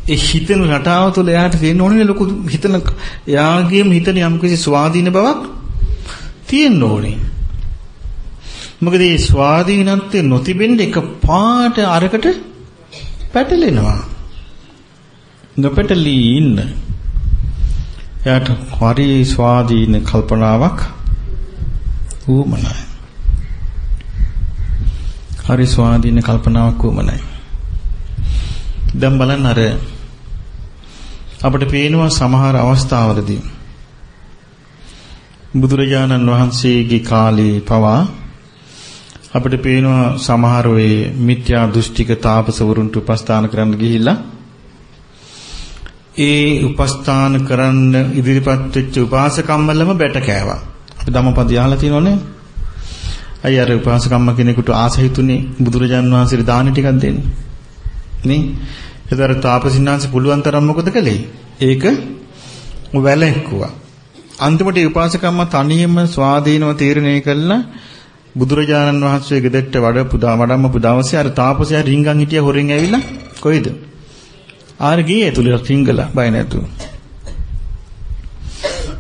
Speaker 1: ඒ හිතන රටාව තුළ එයාට තියෙන්න ඕනේ ලොකු හිතන එයාගේම හිතන යම්කිසි ස්වාධීන බවක් තියෙන්න ඕනේ. මොකද මේ ස්වාධීනත්වය නොතිබෙන්න එක පාට අරකට පැටලෙනවා. නොපැටලී ඉන්න. එයාට හරි ස්වාධීන කල්පනාවක් උවමනයි. හරි ස්වාධීන කල්පනාවක් උවමනයි. දැන් බලන්න අර අපිට පේනවා සමහර අවස්ථාවලදී බුදුරජාණන් වහන්සේගේ කාලේ පවා අපිට පේනවා සමහර වෙයි මිත්‍යා දෘෂ්ටික තාපසවරුන්ට උපස්ථාන කරන්න ගිහිල්ලා ඒ උපස්ථාන කරන්න ඉදිරිපත් වෙච්ච උපාසකම්මලම බැට කෑවා. අපි ධම්මපද අහලා තියෙනවනේ. අය අර උපාසකම්ම කෙනෙකුට ආස හිතුනේ බුදුරජාන් වහන්සේට දාන ටිකක් දෙන්න. නේ? ඒතර තාපසින්නාංශ පුළුවන් තරම් මොකද කළේ? ඒක වැලෙක්කුවා. අන්තිමට උපාසකම්ම තනියම ස්වාධීනව තීරණය කළා බුදුරජාණන් වහන්සේ ගෙදරට වඩපු වඩම්මපු දවසේ අර තාපසයා රින්ගන් හිටිය හොරෙන් ඇවිල්ලා කොයිද? ආර ගියේ ඇතුළේ සිංගලා බය නැතුව.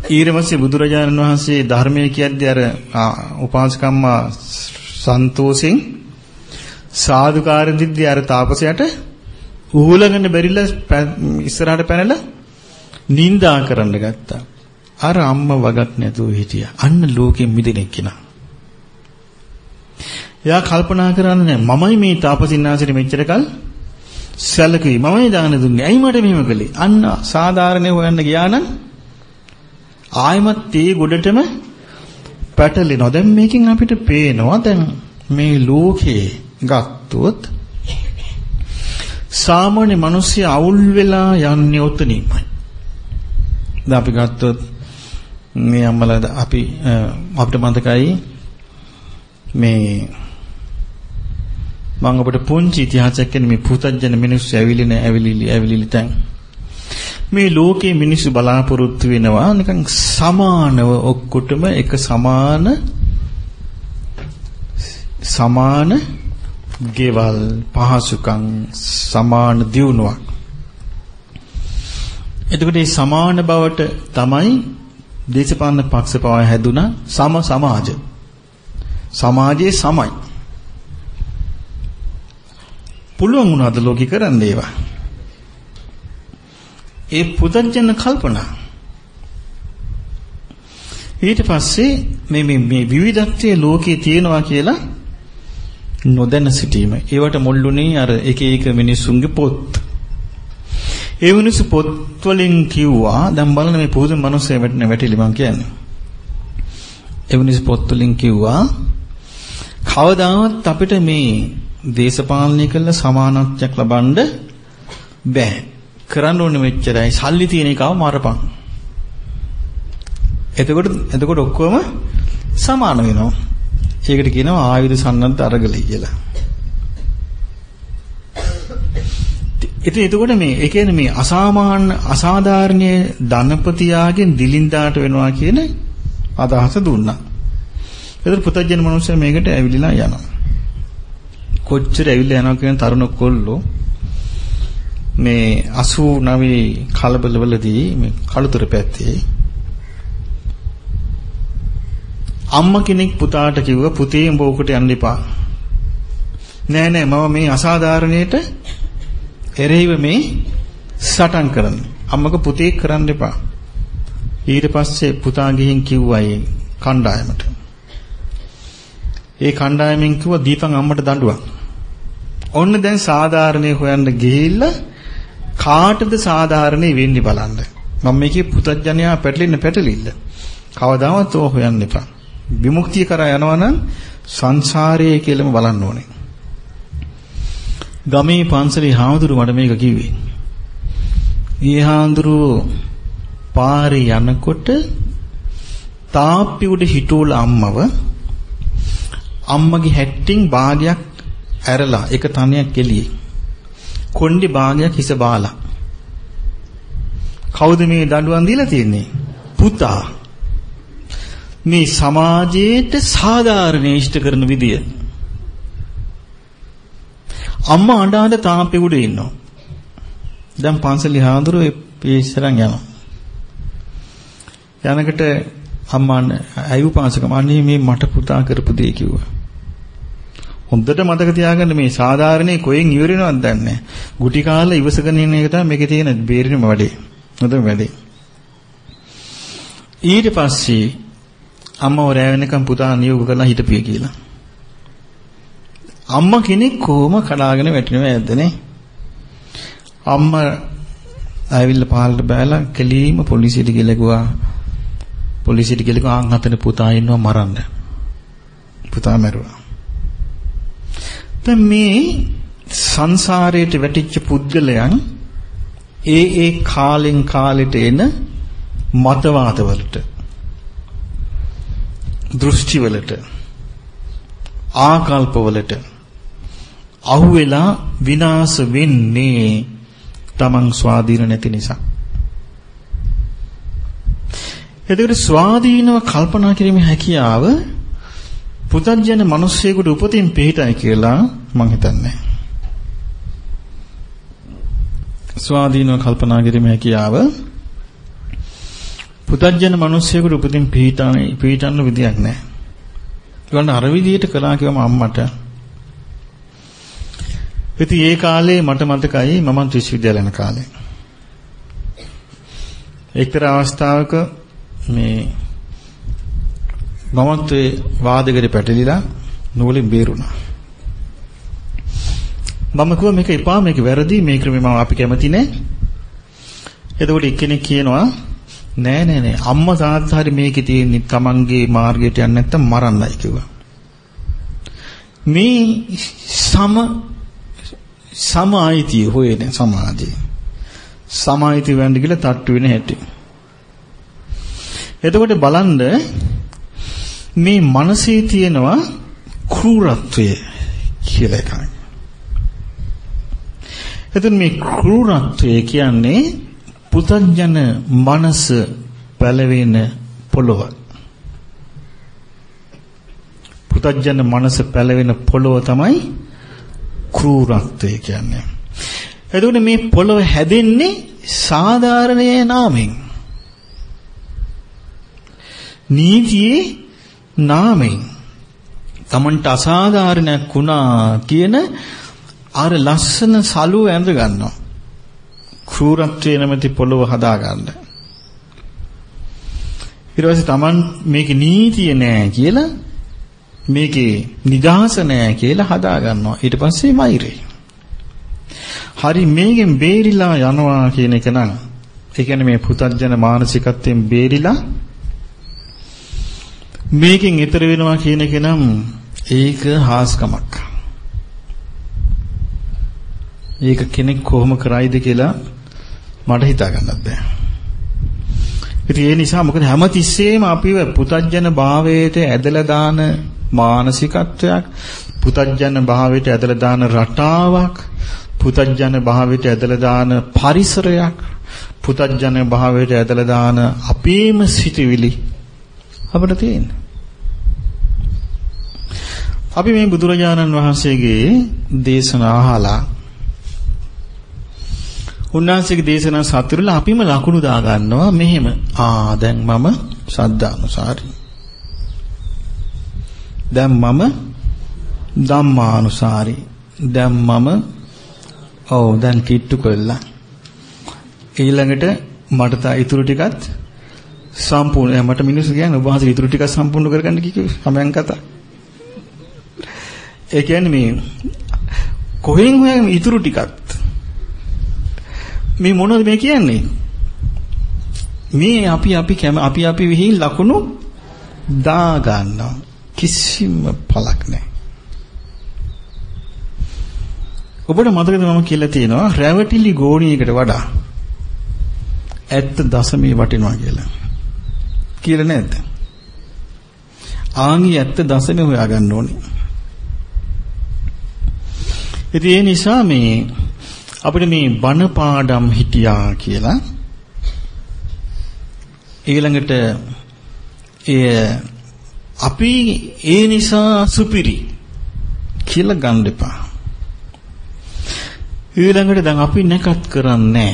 Speaker 1: ඊරමස්සේ බුදුරජාණන් වහන්සේ ධර්මයේ කියද්දී අර උපාසකම්මා සන්තෝෂෙන් සාදුකාර දිද්දී අර තාපසයට උහුලගෙන බැරිලා ඉස්සරහට පැනලා නිඳා කරන්න ගත්තා. අර අම්මා වගක් නැතුව හිටියා. අන්න ලෝකෙ මිදෙනෙක් කෙනා. එයා කල්පනා කරන්නේ මමයි මේ තාපසින්නාසෙට මෙච්චර කල් සැලකුවේ මමයි දාන දුන්නේ. ඇයි මට මෙහෙම කළේ? අන්න සාධාරණේ හොයන්න ගියා නම් ආයමත් ඒ ගොඩටම පැටලෙනවා. දැන් මේකෙන් අපිට පේනවා දැන් මේ ලෝකේ ගත්තොත් සාමාන්‍ය මිනිස්සු අවුල් වෙලා යන්නේ ඔතනින්මයි. දැන් අපි ගත්තොත් මේ අම්මලා අපි අපිට මතකයි මේ මම ඔබට පුංචි ඉතිහාසයක් කියන මේ පුතජන මිනිස්සු ඇවිලින ඇවිලිලි ඇවිලිලි තැන්. මේ ලෝකේ මිනිස්සු බලාපොරොත්තු වෙනවා නිකන් සමානව ඔක්කොටම එක සමාන සමාන ගෙවල් පහසුකම් සමාන දියුණුවක්. එතකොට මේ සමාන බවට තමයි දේශපාලන පක්ෂ පවා හැදුනා සම සමාජ. සමාජයේ සමයි. පුළුවන් වුණාද ලෝකේ කරන්න ඒවා ඒ පුදජන කල්පනා ඊට පස්සේ මේ මේ මේ විවිධත්වයේ ලෝකේ තියෙනවා කියලා නොදැන සිටීම. ඒවට මුල්ුණේ අර එක එක මිනිස්සුන්ගේ පොත්. ඒ මිනිස්සු පොත් වලින් කිව්වා දැන් බලන්න මේ පුදුම මිනිස්සු වැටෙන වැටිලි මං කියන්නේ. ඒ මිනිස්සු පොත් වලින් කිව්වා කවදාවත් අපිට මේ දේශපාලනය කළ සමානත්වයක් ලබන්න බෑ. කරන්න ඕනේ මෙච්චරයි. සල්ලි තියෙන එකව මරපන්. එතකොට එතකොට ඔක්කොම සමාන වෙනවා. ඒකට කියනවා ආයුධ සන්නද්ධ අරගලයි කියලා. ඉතින් එතකොට මේ ඒ කියන්නේ මේ අසාමාන්‍ය අසාධාරණීය ධනපතියාගෙන් දිලින්දාට වෙනවා කියන අදහස දුන්නා. ඒතර පුතජන මනුස්සය මේකට ඇවිලිලා යනවා. කොච්චර ඇවිල්ලා යනවා කියන තරුණ කොල්ලෝ මේ 89 කලබලවලදී මේ කළුතර පැත්තේ අම්මා කෙනෙක් පුතාට කිව්වා පුතේ උඹ උකට යන්න එපා. නෑ නෑ මම මේ අසාධාරණයට එරෙහිව මේ සටන් කරන්නේ. අම්මක පුතේ කරන්න එපා. ඊට පස්සේ පුතා ගිහින් කිව්වා ඒ කණ්ඩායමට. ඒ කණ්ඩායමෙන් කිව්වා දීපන් අම්මට දඬුවම්. ඔන්න දැන් සාධාරණේ හොයන්න ගිහිල්ලා කාටද සාධාරණේ වෙන්නේ බලන්න. මම මේකේ පුතඥයා පැටලෙන්න පැටලිල්ල. කවදාවත් ඕක හොයන්න එපා. විමුක්තිය කරා යනවා නම් සංසාරයේ කියලාම බලන්න ඕනේ. ගමේ පන්සලේ හාමුදුරු මට මේක කිව්වේ. ඊ හාමුදුරු පාරේ යනකොට තාප්පි උඩ හිටෝල අම්මව අම්මගේ හැට්ටින් භාගයක් ඇරලා එක තනියක් එළියේ. කොණ්ඩි භාගයක් හිස බාලා. කවුද මේ දඬුවම් දීලා තියෙන්නේ? පුතා. මේ සමාජයට සාධාරණ ඉෂ්ට කරන විදිය. අම්මා අඬ අඬ තාප්පේ උඩ ඉන්නවා. දැන් පන්සලේ හාඳුරෝ පිස්සරන් යනවා. යනකට අම්මා අයු පාසකම අනේ මේ මට පුතා කරපු දේ කිව්වා. හොඳට මතක තියාගන්න මේ සාධාරණේ කොහෙන් ඉවර වෙනවද දන්නේ නැහැ. ගුටි කාලා ඉවසගෙන ඉන්න එක තමයි මේකේ තියෙන බේරිනම වැඩේ. හොඳම වැඩේ. ඊට පස්සේ අම්මව රෑ වෙනකම් පුතා නියෝග කරලා හිටපිය කියලා. අම්මා කෙනෙක් කොහොම කඩාගෙන වැටෙනව ඇද්දනේ. අම්මා ආවිල්ලා පහළට බෑලා කෙලීම පොලිසියට ගිහලා ගියා. පොලිසියට ගිහලා ආන් හතර පුතා ඉන්නවා මරන්න. පුතා මැරුවා. දැන් මේ සංසාරයට වැටිච්ච පුද්ගලයන් ඒ ඒ කාලෙන් කාලෙට එන මතවාදවලට දෘෂ්ටිවලට ආකල්පවලට අහුවෙලා විනාශ වෙන්නේ Taman ස්වාධීන නැති නිසා. එතකොට ස්වාධීනව කල්පනා කිරීමේ හැකියාව පුතඥ මිනිස්සෙකුට උපතින් පිටයි කියලා මම හිතන්නේ. ස්වාධීනව කල්පනා කිරීමේ හැකියාව පුතඥ මිනිස්සෙකුට උපතින් පිටානේ පිටන්න විදියක් නැහැ. ඒගොල්ලන් අර විදියට කළා කියවම අම්මට. ඉතින් ඒ කාලේ මට මතකයි මම විශ්වවිද්‍යාල යන කාලේ. එක්තරා අවස්ථාවක මේ මමත් ඒ වාදයකට පැටලිලා නූලෙන් බේරුණා. මම කිව්වා මේක එපා මේක වැරදි මේ ක්‍රමේ මම අපි කැමති නෑ. එතකොට එක්කෙනෙක් කියනවා නෑ නෑ නෑ අම්මා තාත්තා හරි මේකේ තියෙන්නේ Tamanගේ මාර්ගයට යන්නේ නැත්තම් මරන්නයි කිව්වා. මේ සම සම ආයිතිය හොයන සමාජයේ සමායිති වෙන්න කියලා තට්ටු වෙන හැටි. එතකොට බලන්න මේ මනසේ තියෙනවා කෲරත්වය කියලා එකක්. එතන මේ ක්‍රූරත්වය කියන්නේ පුතඥන මනස පැලවෙන පොළොව. පුතඥන මනස පැලවෙන පොළොව තමයි ක්‍රූරත්වය කියන්නේ. එතකොට මේ පොළොව හැදෙන්නේ සාධාරණයේ නාමෙන්. නීතියේ නාමෙන්. Tamanට අසාධාරණයක් වුණා කියන අර ලස්සන සලුව ඇඳ ගන්නවා. ක්‍රූරත්වයේ නැමැති පොළොව හදා ගන්න. ඊට පස්සේ Taman මේකේ නීතිය නෑ කියලා මේකේ නිදහස නෑ කියලා හදා ගන්නවා. ඊට පස්සේ මෛරේ. හරි මේකෙන් බේරිලා යනවා කියන එක නම් ඒ කියන්නේ මේ පුතර්ජන මානසිකත්වයෙන් බේරිලා මේකෙන් ඈතර වෙනවා කියන එක නම් ඒක හාස්කමක්. ඒක කෙනෙක් කොහොම කරයිද කියලා මට හිතා ගන්නත් බෑ. ඉතින් ඒ නිසා මොකද හැමතිස්සෙම අපිව පුතඥන භාවයට ඇදලා දාන මානසිකත්වයක් පුතඥන භාවයට ඇදලා දාන රටාවක් පුතඥන භාවයට ඇදලා දාන පරිසරයක් පුතඥන භාවයට ඇදලා දාන අපේම සිටිවිලි අපිට තියෙන. අපි මේ බුදුරජාණන් වහන්සේගේ දේශනා අහලා උන්වහන්සේගේ දේශනා සතුරුලා අපිම ලකුණු දා ගන්නවා මෙහෙම. ආ දැන් මම ශ්‍රද්ධානුසාරී. දැන් මම ධම්මානුසාරී. දැන් මම ඔව් දැන් කිට්ටු කළා. ඊළඟට මට තා ඉතුරු ටිකත් සම්පූර්ණ මට මිනිස්සු කියන්නේ ඔබ වහන්සේ ඉතුරු ටිකක් සම්පූර්ණ කරගන්න කිව්වේ හැමයන් කතා. ඒ කියන්නේ මේ කොහෙන් හොයන්නේ ඉතුරු ටිකත් මේ මොනවද මේ කියන්නේ? මේ අපි අපි අපි අපි විහිං ලකුණු දා ගන්නවා. කිසිම පළක් නැහැ. ඔබට මතකද මම කියලා තියෙනවා රැවටිලි ගෝණියකට වඩා ඇත්ත දශමී වටිනවා කියලා. කියලා නැද්ද? ආන්ගේ ඇත්ත දශමී හොයාගන්න ඕනේ. ඉතින් ඒ නිසා මේ අපිට මේ බණ පාඩම් හිටියා කියලා ඊළඟට ඒ අපි ඒ නිසා සුපිරි කියලා ගන්න එපා. ඊළඟට දැන් අපි නැකත් කරන්නේ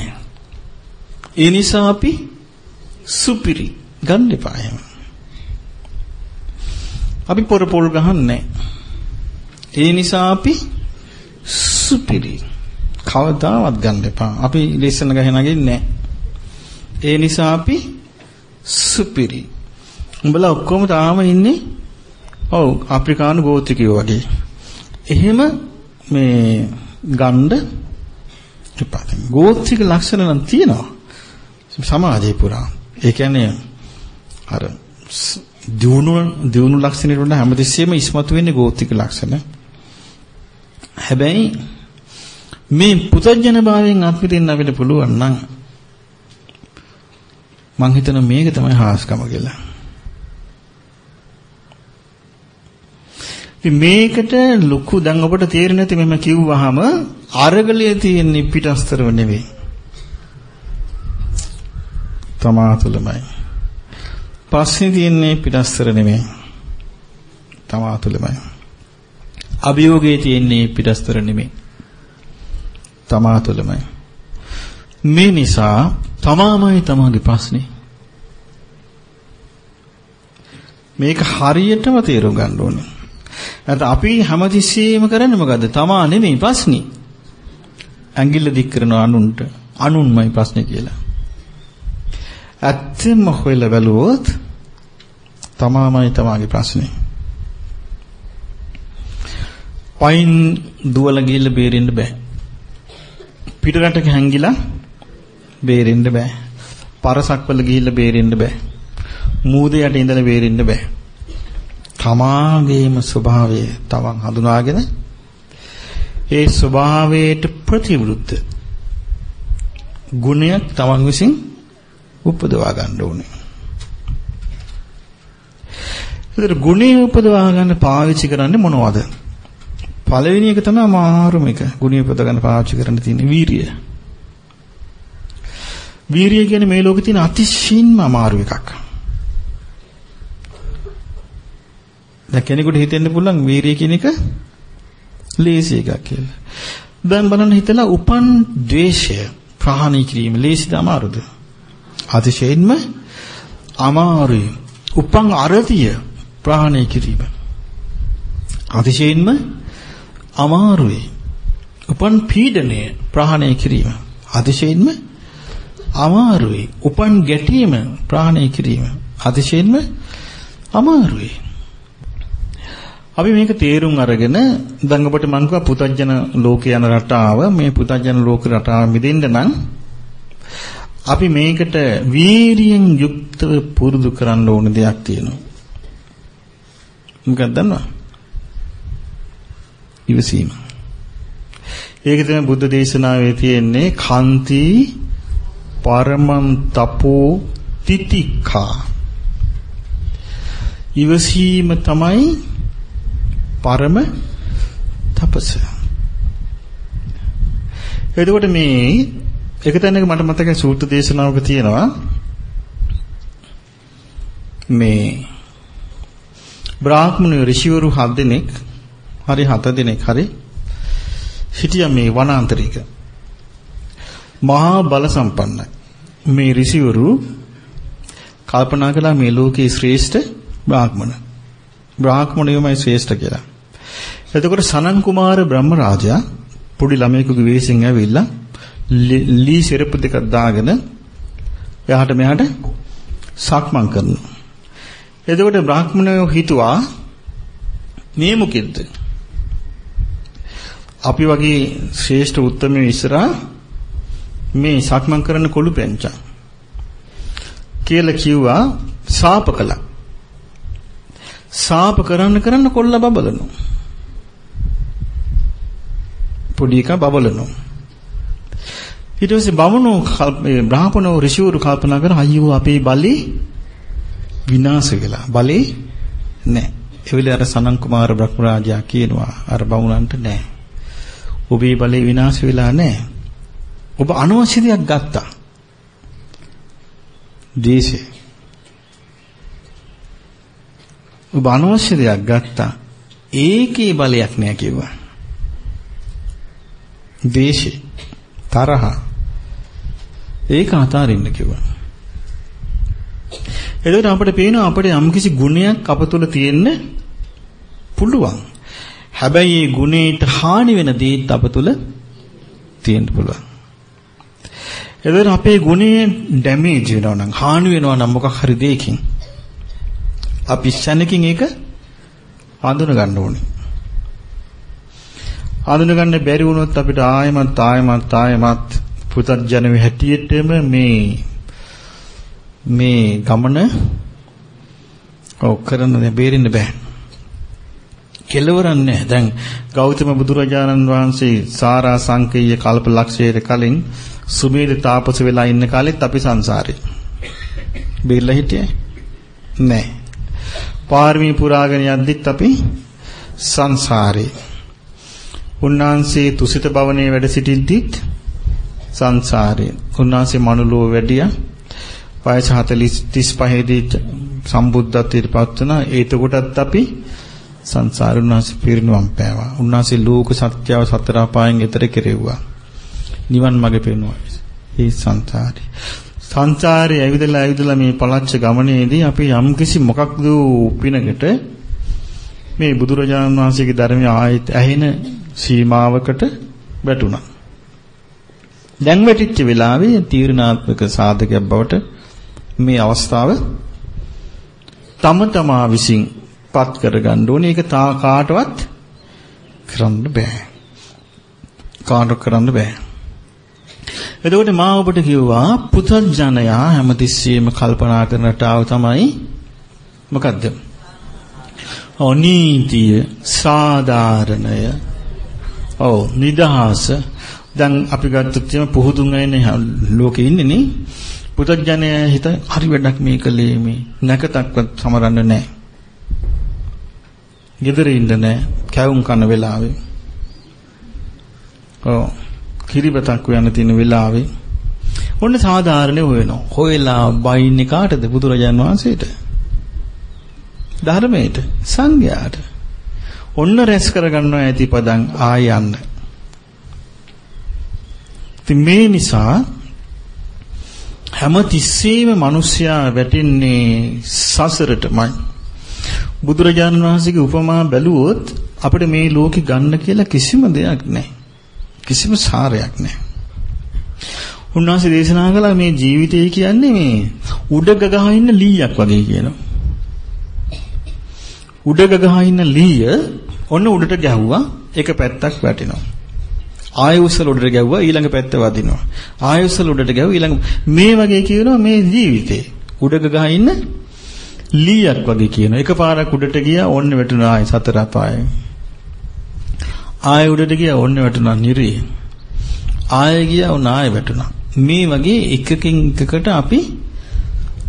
Speaker 1: ඒ නිසා අපි සුපිරි ගන්න එපා එහෙම. අපි පොර පොල් ගහන්නේ ඒ නිසා අපි සුපිරි කවදාවත් ගන්න එපා. අපි ලෙසන ගහ නගින්නේ ඒ නිසා අපි සුපිරි. උඹලා ඔක්කොම තාම ඉන්නේ ඔව් අප්‍රිකානු ගෝත්‍රිකයෝ වගේ. එහෙම මේ ගණ්ඩ එපා. ගෝත්‍රික ලක්ෂණ නම් තියෙනවා. සමාජේ පුරා. ඒ කියන්නේ අර දියුණු දියුණු ලක්ෂණ වල හැමතිස්සෙම ඉස්මතු වෙන්නේ ගෝත්‍රික ලක්ෂණ. හැබැයි මේ පුතඥන භාවයෙන් අත්මිටින්න අපිට පුළුවන් නම් මං හිතන මේක තමයි හාස්කම කියලා. ඉතින් මේකට ලොකු දැන් ඔබට තේරෙන්නේ නැති මම කිව්වහම අරගලයේ තියෙන පිටස්තරව නෙවෙයි. තමා තුළමයි. පස්සේ තියෙන්නේ පිටස්තර නෙමෙයි. තමා තුළමයි. අභියෝගයේ තියෙන්නේ පිටස්තර නෙමෙයි. තමා තුළමයි. මේ නිසා තමාමයි තමාගේ ප්‍රශ්නේ. මේක හරියටම තේරුම් ගන්න ඕනේ. නැත්නම් අපි හැමතිස්සෙම කරන්නේ මොකද්ද? තමා නෙමෙයි ප්‍රශ්නේ. ඇඟිල්ල දික් කරන අනුන්ට අනුන්මයි ප්‍රශ්නේ කියලා. ඇත්තම හොයලා බැලුවොත් තමාමයි තමාගේ ප්‍රශ්නේ. පයින් දුවලා ගිහිල්ලා බේරෙන්න බෑ. පිටරටක හැංගිලා බේරෙන්න බෑ. පරසක් වල ගිහිල්ලා බේරෙන්න බෑ. මූද යට ඉඳලා බේරෙන්න බෑ. තමාගේම ස්වභාවය තවන් හඳුනාගෙන ඒ ස්වභාවයට ප්‍රතිවිරුද්ධ ගුණයක් තමන් විසින් උපදවා ගන්න ඕනේ. ඒතර ගුණය උපදවා ගන්න පාවිච්චි කරන්නේ මොනවද? පළවෙනි එක තමයි අමාරුම එක. ගුණය පොත ගන්න පාවිච්චි කරන්න තියෙන වීරිය. වීරිය කියන්නේ මේ ලෝකේ තියෙන අතිශයින්ම අමාරු එකක්. දැන් කෙනෙකුට හිතෙන්න පුළුවන් වීරිය කියන එක ලේසි එකක් කියලා. දැන් බලන්න හිතලා උපන් ද්වේෂය ප්‍රහාණය කිරීම ලේසිද අමාරුද? අතිශයින්ම අමාරුයි. උපන් අරතිය ප්‍රහාණය කිරීම අතිශයින්ම අමාරුයි. උපන් පීඩනය ප්‍රහාණය කිරීම අතිශයින්ම අමාරුයි. උපන් ගැටීම ප්‍රහාණය කිරීම අතිශයින්ම අමාරුයි. අපි මේක තේරුම් අරගෙන දැන් ඔබට මම කිව්වා පුතඥන ලෝකේ යන රටාව මේ පුතඥන ලෝක රටාව මිදෙන්න නම් අපි මේකට වීරියෙන් යුක්තව පුරුදු කරන්න ඕන දෙයක් තියෙනවා. මොකක්ද දන්නවද? ඉවසීම. ඒක තමයි බුද්ධ දේශනාවේ තියෙන්නේ කාන්ති පරමං තපෝ තිතිකා. ඉවසීම තමයි පරම තපස. එතකොට මේ එක තැනක මට මතකයි සූත්‍ර දේශනාවක තියෙනවා මේ බ්‍රාහ්මණ ඍෂිවරු හත් දෙනෙක් හරි හත දෙනෙක් හරි හිටියා මේ වනාන්තරයක මහා බල සම්පන්නයි මේ ඍෂිවරු කල්පනා කළා මේ ලෝකේ ශ්‍රේෂ්ඨ බ්‍රාහ්මණ බ්‍රාහ්මණයමයි ශ්‍රේෂ්ඨ කියලා එතකොට සනන් කුමාර බ්‍රහ්ම රාජා පොඩි ළමයෙකුගේ වෙස්ෙන් ඇවිල්ලා ලී සිරප්පු දෙකක් දාගෙන එහාට මෙහාට සක්මන් කරනවා. එතකොට බ්‍රාහ්මණයෝ හිතුවා මේ මොකෙද්ද? අපි වගේ ශ්‍රේෂ්ඨ උත්තරමයේ ඉස්සරහා මේ සක්මන් කරන කොළු පෙන්චා කියලා කිව්වා සාප කළා. සාප කරන්න කරන්න කොල්ල බබලනවා. පොඩි එකා බබලනවා. ඊට පස්සේ බමුණෝ මේ බ්‍රාහ්මණෝ ඍෂිවරු කල්පනා කරන අයියෝ අපේ බලේ විනාශ වෙලා. බලේ නැහැ. එවිල අර සනන් කුමාර බ්‍රහ්මරාජා කියනවා අර බමුණන්ට නැහැ. ඔබේ බලේ විනාශ වෙලා නැහැ. ඔබ අනවශ්‍ය දෙයක් ගත්තා. දේශේ. ඔබ අනවශ්‍ය දෙයක් ගත්තා. ඒකේ බලයක් නෑ කිව්වා. දේශේ තරහ ඒක අතාරින්න කිව්වා. එතකොට අපිට පේනවා අපිට යම්කිසි ගුණයක් අප තුළ තියෙන්න පුළුවන්. හැබැයි මේ ගුණයට හානි වෙන දේත් අප තුළ තියෙන්න පුළුවන්. එතකොට අපේ ගුණේ ඩැමේජ් වෙනවා නම් හානි වෙනවා නම් මොකක් හරි දෙයකින් අපි ශනිකින් ඒක හඳුන ගන්න ඕනේ. හඳුන ගන්න බැරි වුණොත් අපිට ආයමත් ආයමත් ආයමත් පුතත්ජන හැටියෙටම මේ මේ ගමන ඔව් කරන්න බේරෙන්න බෑ. කෙලවරක් නැහැ. දැන් ගෞතම බුදුරජාණන් වහන්සේ සාරා සංකේය කල්ප ලක්ෂයකට කලින් සුමේද තාපස වෙලා ඉන්න කාලෙත් අපි සංසාරේ. බේරලා හිටියේ නැහැ. පාරමී පුරාගෙන යද්දිත් අපි සංසාරේ. උන්වහන්සේ තුසිත භවනේ වැඩ සිටිද්දිත් සංසාරේ. උන්වහන්සේ මනුලෝ වැඩියා. වයස 40 35 දී සම්බුද්ධත්වයට පත් වුණා. ඒතකොටත් අපි සංසාර උන්වහන්සේ පිරිනුවම් පෑවා. උන්වහන්සේ ලෝක සත්‍යව සතර අපායන් එතර කෙරෙව්වා. නිවන් මඟ පෙන්වුවා. ඒ සංසාරේ. සංසාරේ ඇවිදලා ඇවිදලා මේ පළච්ච ගමනේදී අපි යම්කිසි මොකක්ද පිනකට මේ බුදුරජාණන් වහන්සේගේ ධර්මය ආයෙත් ඇහෙන සීමාවකට වැටුණා. දැන් වැටිච්ච වෙලාවේ තීරණාත්මක සාධකයක් බවට මේ අවස්ථාව තම තමා විසින් පත් කරගන්න ඕනේ. ඒක තා කාටවත් කරන්න බෑ. කාටවත් කරන්න බෑ. එතකොට මා ඔබට කිව්වා පුතඥයා හැමතිස්සෙම කල්පනා කරන රටාව තමයි මොකද්ද? ඔනීතිය සාධාරණය ඔව් නිදහස දැන් අපි ගත්තොත් එimhe පුහුදුන් අයනේ ලෝකේ ඉන්නේ නේ පුතඥය හිත හරි වැඩක් මේ කලේ මේ නැකතක්වත් සමරන්න නැහැ. Gedare ඉන්න නැහැ. කැවුම් කන වෙලාවේ ඔව්. කිරිබතක් හොයන්න තියෙන වෙලාවේ ඔන්න සාධාරණේ හොයනවා. හොයලා බයින්නේ කාටද? බුදුරජාන් වහන්සේට. ධර්මයට, සංඝයාට. ඔන්න රැස් කරගන්නවා ඇති පදං ආයන්න. ඉතින් මේ නිසා හැම තිස්සෙම මිනිස්සයා වැටෙන්නේ සසරටමයි. බුදුරජාණන් වහන්සේගේ උපමා බැලුවොත් අපිට මේ ලෝකේ ගන්න කියලා කිසිම දෙයක් නැහැ. කිසිම සාරයක් නැහැ. උන්වහන්සේ දේශනා කළා මේ ජීවිතය කියන්නේ මේ උඩ ගගහ ඉන්න ලීයක් වගේ කියනවා. උඩ ගගහ ඉන්න ලීය ඔන්න උඩට ගැහුවා එක පැත්තක් වැටෙනවා. ආයුස්සල උඩට ගැහුවා ඊළඟ පැත්ත වදිනවා. ආයුස්සල උඩට ගැහුවා ඊළඟ මේ වගේ කියනවා මේ ජීවිතේ. උඩ ගගහ ඉන්න ලීයක් වගේ කියනවා. එකපාරක් උඩට ගියා ඔන්න වැටුණා ආය සතර අපායේ. ආය උඩට ගියා ඔන්න වැටුණා නිරේ. ආය ගියා ඔන්න ආය වැටුණා. මේ වගේ එකකින් එකකට අපි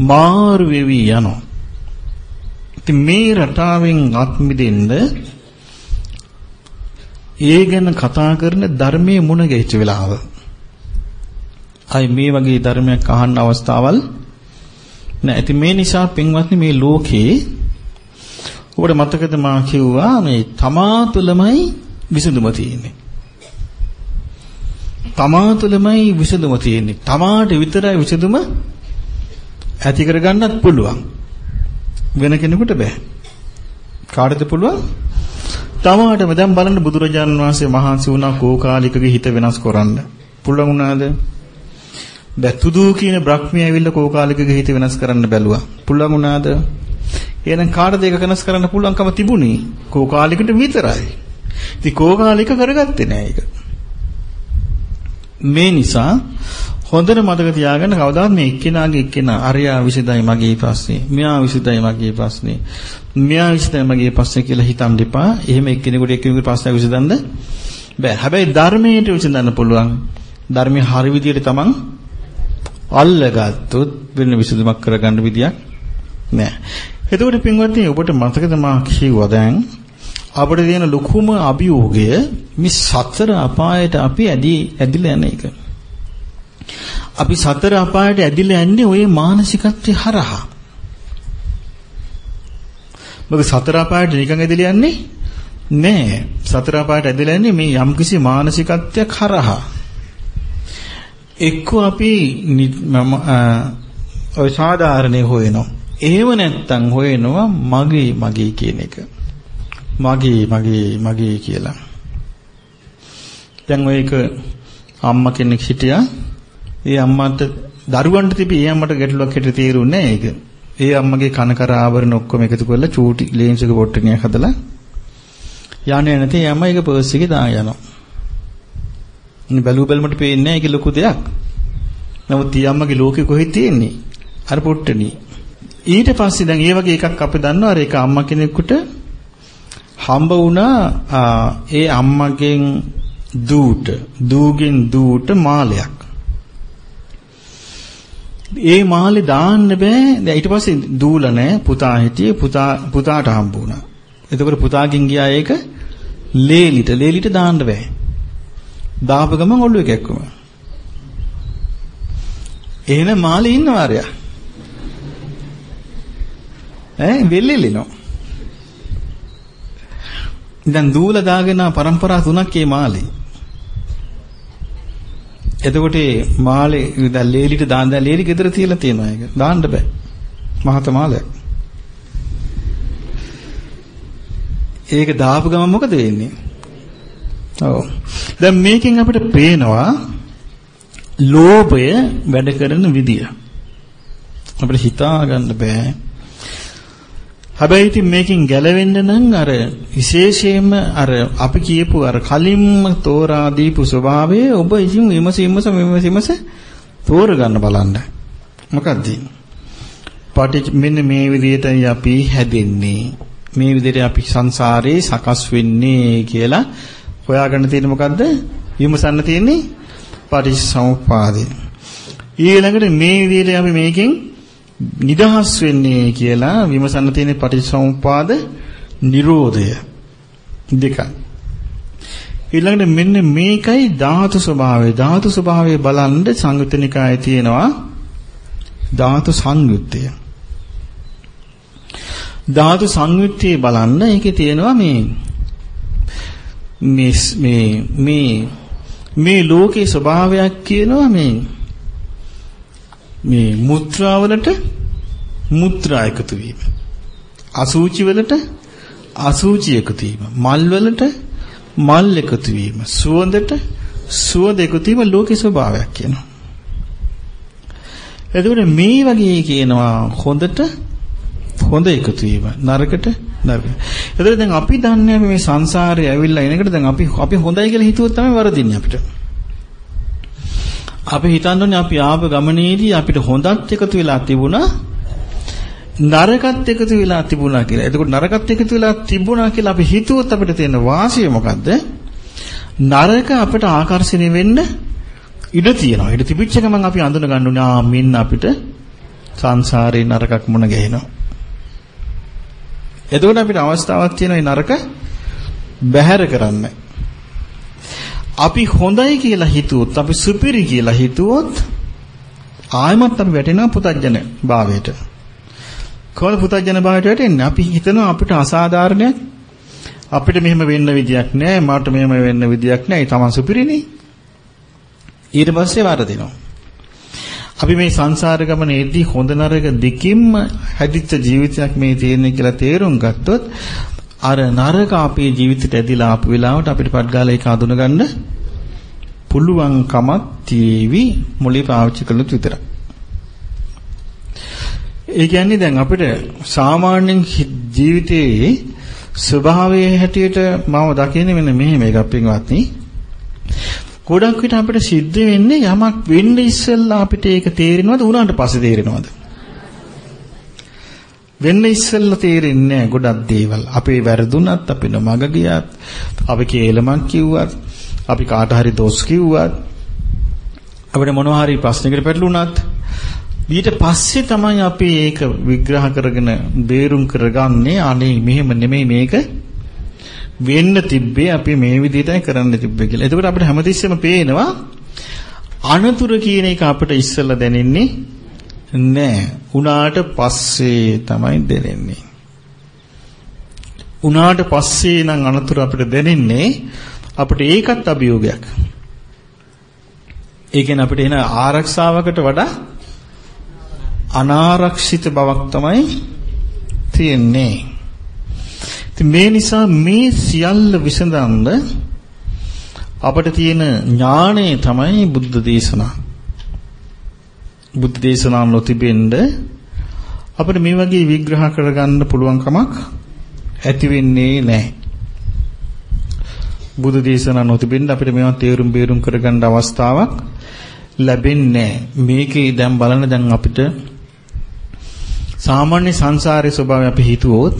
Speaker 1: මාරු වෙවි යනවා. ඉතින් මේ රටාවෙන් අත් මිදෙන්න ඒ ගැන කතා කරන ධර්මයේ මුණ ගැහිච්ච වෙලාව. අයි මේ වගේ ධර්මයක් අහන්න අවස්ථාවල් නෑ. ඉතින් මේ නිසා පින්වත්නි මේ ලෝකේ ඔබට මතකද මා කිව්වා මේ තමා තුළමයි විසඳුම තියෙන්නේ. තමා තුළමයි විසඳුම තියෙන්නේ. තමාට විතරයි විසඳුම ඇති කරගන්නත් පුළුවන්. වෙන කෙනෙකුට බෑ. කාටද පුළුවන්? තමාටම දැන් බලන්න බුදුරජාණන් වහන්සේ මහන්සි වුණා කෝකාලිකගේ හිත වෙනස් කරන්න. පුළුවන් වුණාද? බැතුදු කියන බ්‍රහ්මිය ඇවිල්ලා කෝකාලිකගේ හිත වෙනස් කරන්න බැලුවා. පුළුවන් වුණාද? එහෙනම් කාටද ඒක වෙනස් කරන්න පුළුවන්කම තිබුණේ? කෝකාලිකට විතරයි. ඉතින් කෝකාලික කරගත්තේ නෑ ඒක. මේ නිසා හොඳට මතක තියාගන්න කවදාවත් මේ එක්කෙනාගේ එක්කෙනා අරයා විසදයි මගේ ප්‍රශ්නේ. මෙයා විසදයි මගේ ප්‍රශ්නේ. මෙයා විසදයි මගේ ප්‍රශ්නේ කියලා හිතන් දෙපා. එහෙම එක්කෙනෙකුට එක්කෙනෙකුගේ ප්‍රශ්නයක් විසඳන්න බෑ. හැබැයි ධර්මයට විසඳන්න පුළුවන්. ධර්මයේ හරි විදියට තමන් අල්ලගත්තොත් වෙන විසඳුමක් කරගන්න විදියක් නෑ. එතකොට පින්වත්නි ඔබට මතකද මා කිව්වා දැන් අපිට තියෙන ලොකුම අභියෝගය මේ සතර අපායට අපි ඇදී ඇදිලා යන එක. අපි සතර අපායට ඇදිලා යන්නේ ওই මානසිකත්වයේ හරහා. මොකද සතර අපායට නිකන් ඇදිලා යන්නේ නෑ. සතර අපායට ඇදිලා යන්නේ මේ යම්කිසි මානසිකත්වයක් හරහා. එක්ක අපි ඔය සාධාරණේ හොයනවා. එහෙම නැත්තම් හොයනවා මගේ මගේ කියන එක. මගේ මගේ මගේ කියලා. දැන් ඔය එක අම්මා කෙනෙක් හිටියා ඒ අම්මට දරුවන්ට තිබි ඒ අම්මට ගැටලුවක් හිට තේරුන්නේ නැහැ ඒක. ඒ අම්මගේ කන කර ආවරණ ඔක්කොම එකතු කරලා චූටි ලේන්ස් එක පොට්ටනියක් හදලා යන්නේ නැති ඒ අම්මා ඒක පර්ස් එකේ දාන යනවා. ඉතින් බැලු බැලමට පේන්නේ නැහැ ඒක ලොකු දෙයක්. නමුත් ඒ අම්මගේ ලෝකෙ කොහෙද තියෙන්නේ? අර පොට්ටනිය. ඊට පස්සේ දැන් ඒ වගේ එකක් අපි දන්නවා අර ඒක අම්මා කෙනෙකුට හම්බ වුණා ඒ අම්මගෙන් දූට දූගෙන් දූට මාලයක් ඒ මාලේ දාන්න බෑ. දැන් ඊට පස්සේ දූල නැහැ. පුතා හිටියේ පුතා පුතාට හම්බ වුණා. එතකොට පුතාගෙන් ගියා ඒක ලේලිට ලේලිට දාන්න බෑ. දාපු ගමන් ඔළුව කැක්කුම. එහෙනම් මාලේ ඉන්නවා අරයා. ඈ වෙල්ලෙලිනෝ. දැන් දූල දාගෙන පරම්පරා තුනක් ඒ මාලේ. එතකොට මාලේ දැන් ලේලිට දාන්න දැන් ලේලි ගෙදර තියලා තියෙනවා ඒක. දාන්න බෑ. මහත මාලයක්. ඒක දාපු ගමන් මොකද වෙන්නේ? ඔව්. දැන් මේකෙන් අපිට පේනවා ලෝභය වැඩ කරන විදිය. අපිට හිතා ගන්න බෑ. හැබැයි ඉතින් මේකෙන් ගැලවෙන්න නම් අර විශේෂයෙන්ම අර අපි කියපු අර කලින්ම තෝරා දීපු ස්වභාවය ඔබ ඉතින් විමසීමස විමසීමස තෝරගන්න බලන්න. මොකද්ද? පටිච්ච මෙන්න මේ විදිහටයි අපි හැදෙන්නේ. මේ විදිහට අපි සංසාරේ සකස් වෙන්නේ කියලා හොයාගන්න තියෙන මොකද්ද? විමසන්න තියෙන්නේ පටිච්චසමුප්පාදේ. ඊළඟට මේ විදිහට අපි මේකෙන් නිදහස් වෙන්නේ කියලා විමසන්න තියෙන පටිච්චසමුපාද නිරෝධය දෙක. ඊළඟට මෙන්න මේකයි ධාතු ස්වභාවය. ධාතු ස්වභාවය බලන්න සංයුතනිකායේ තියෙනවා ධාතු සංයුත්තය. ධාතු සංයුත්තේ බලන්න ඒකේ තියෙනවා මේ මේ මේ මේ මේ ලෝකේ ස්වභාවයක් කියනවා මේ මේ මුත්‍රාවලට මුත්‍රා එකතු වීම. අසූචි වලට අසූචි එකතු වීම. මල් වලට මල් එකතු වීම. සුවඳට සුවඳ එකතු වීම ලෝකේ ස්වභාවයක් කියනවා. එතකොට මේ වගේ කියනවා හොඳට හොඳ එකතු වීම නරකට නරක. එතකොට දැන් අපි දන්නේ මේ සංසාරේ ඇවිල්ලා එනකොට දැන් අපි අපි හොඳයි කියලා හිතුවොත් තමයි වරදින්නේ අපිට. අපි හිතන්නේ අපි ආප ගමනේදී අපිට හොඳත් එකතු වෙලා තිබුණා නරකත් එකතු වෙලා තිබුණා කියලා. එතකොට නරකත් එකතු වෙලා තිබුණා කියලා අපි හිතුවොත් අපිට තියෙන වාසිය මොකද්ද? නරක අපිට ආකර්ෂණය වෙන්න ඉඩ තියෙනවා. ඉඩ තිබිච්ච ගමන් අපි අඳුන ගන්න උනේ ආ මෙන්න අපිට සංසාරේ නරකක් මුණ ගැහෙනවා. එතකොට අපිට අවස්ථාවක් තියෙනවා මේ නරක බැහැර කරන්න. අපි හොඳයි කියලා හිතුවොත් අපි සුපිරි කියලා හිතුවොත් ආයමත් අපි වැටෙනවා පුතඥන භාවයට. කොහොමද පුතඥන භාවයට වැටෙන්නේ? අපි හිතනවා අපිට අසාධාරණයක් අපිට මෙහෙම වෙන්න විදියක් නැහැ මට මෙහෙම වෙන්න විදියක් නැහැ. ඒ තමන් සුපිරිනේ. ඊට පස්සේ වරදිනවා. අපි මේ සංසාර ගමනේදී හොඳ නරක දෙකින්ම හැදිච්ච ජීවිතයක් මේ තියෙන්නේ කියලා තේරුම් ගත්තොත් අර නරක අපේ ජීවිතයට ඇදිලා ආපු වෙලාවට අපිට පඩ්ගාලා ඒක අඳුන ගන්න පුළුවන්කමක් තීවි මුලින් පාවිච්චි කළොත් විතරයි. ඒ කියන්නේ දැන් අපිට සාමාන්‍යයෙන් ජීවිතයේ ස්වභාවයේ හැටියට මම දකින්නේ මෙන්න මෙහෙම එකක් පින්වත්නි. ගොඩක් විට අපිට සිද්ධ වෙන්නේ යමක් වෙන්න ඉස්සෙල්ලා අපිට ඒක තේරෙනවද උනාට පස්සේ තේරෙනවද? වෙන්න ඉස්සෙල්ලා තේරෙන්නේ නැහැ ගොඩක් දේවල්. අපේ වැරදුනත්, අපි නොමග ගියත්, අපි කේලමක් කිව්වත්, අපි කාට හරි දොස් කිව්වත්, අපිට මොනවා හරි ප්‍රශ්නයකට පැටලුණත් ඊට පස්සේ තමයි අපි ඒක විග්‍රහ කරගෙන බේරුම් කරගන්නේ අනේ මෙහෙම නෙමෙයි මේක වෙන්න තිබ්බේ අපි මේ විදිහටයි කරන්න තිබ්බේ කියලා. එතකොට අපිට හැමතිස්සෙම පේනවා අනතුරු කියන එක අපිට ඉස්සෙල්ලා දැනෙන්නේ නෑ. උනාට පස්සේ තමයි දැනෙන්නේ. උනාට පස්සේ නම් අනතුරු අපිට දැනෙන්නේ අපිට ඒකත් අභියෝගයක්. ඒ කියන්නේ අපිට එන ආරක්ෂාවකට වඩා අනාරක්ෂිත බවක් තමයි තියෙන්නේ. ඉතින් මේ නිසා මේ සියල්ල විසඳන්න අපිට තියෙන ඥාණය තමයි බුද්ධ දේශනා. බුද්ධ දේශනා නොතිබෙන්න අපිට මේ වගේ විග්‍රහ කරගන්න පුළුවන් කමක් ඇති වෙන්නේ නැහැ. බුදු දේශනා නොතිබෙන්න අපිට මේවා තේරුම් බේරුම් කරගන්න අවස්ථාවක් ලැබෙන්නේ මේකේ දැන් බලන්න දැන් අපිට සාමාන්‍ය සංසාරයේ ස්වභාවය අපි හිතුවොත්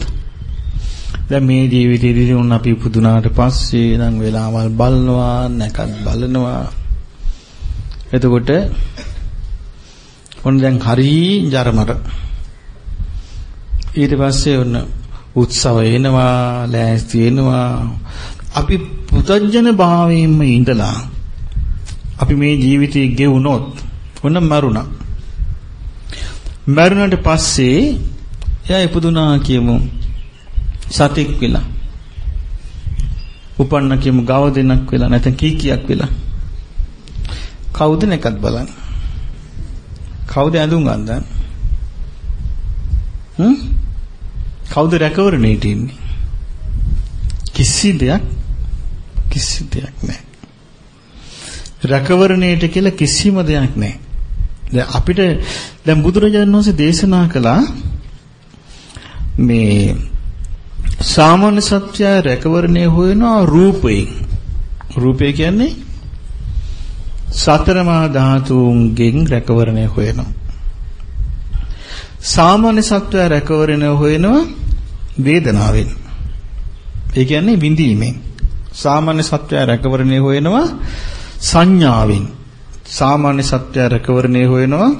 Speaker 1: දැන් මේ ජීවිතේදී උන් අපි පුදුනාට පස්සේ නම් වෙලාවල් බලනවා නැකත් බලනවා එතකොට ඔන්න දැන් හරි ජරමර. ඊට පස්සේ ඔන්න උත්සව එනවා, ලෑස්ති වෙනවා. අපි පුතඥන භාවයෙන්ම ඉඳලා අපි මේ ජීවිතේ ගෙවුනොත් ඔන්න මරුණා. මරුණාට පස්සේ එයා ඉපදුනා කියමු සතෙක් වෙලා. උපන්න කියමු ගව දෙනක් වෙලා නැත්නම් කීකියක් වෙලා. කවුද නැකත් බලන්නේ. කවුද ඇඳුම් අඳන්? හ්ම්? කවුද රැකවරණේට ඉන්නේ? කිසි දෙයක් කිසි දෙයක් නැහැ. රැකවරණේට කියලා කිසිම දෙයක් නැහැ. දැන් අපිට දැන් බුදුරජාණන් වහන්සේ දේශනා කළා මේ සාමාන්‍ය සත්‍යය රැකවරණය හොයනවා රූපයෙන්. රූපය කියන්නේ සතරමා ධාතුන්ගෙන් රැකවරණය හොයනවා. සාමාන්‍ය සත්වයා රැකවරණය හොයනවා වේදනාවෙන්. ඒ කියන්නේ විඳීමෙන්. සාමාන්‍ය සත්වයා රැකවරණය හොයනවා සංඥාවෙන්. සාමාන්‍ය සත්වයා රැකවරණය හොයනවා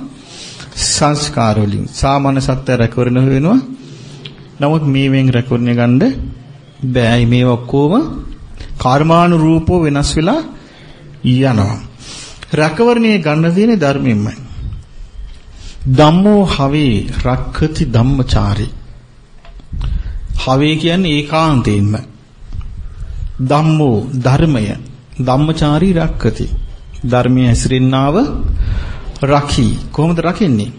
Speaker 1: සංස්කාර වලින්. සාමාන්‍ය සත්වයා රැකවරණය හොයනවා නමුත් මේවෙන් රැකවරණය ගන්න බෑයි මේ ඔක්කොම කර්මානුරූපව වෙනස් වෙලා යනවා. රැකවරණයේ ගන්න තියෙන ධර්මයෙන්මයි. ධම්මෝ හවේ රක්ඛති ධම්මචාරී. හවේ කියන්නේ ඒකාන්තයෙන්ම. ධම්මෝ ධර්මය ධම්මචාරී රක්ඛති. ධර්මයේ හැසිරෙන්නාව රකි. කොහොමද රකින්නේ?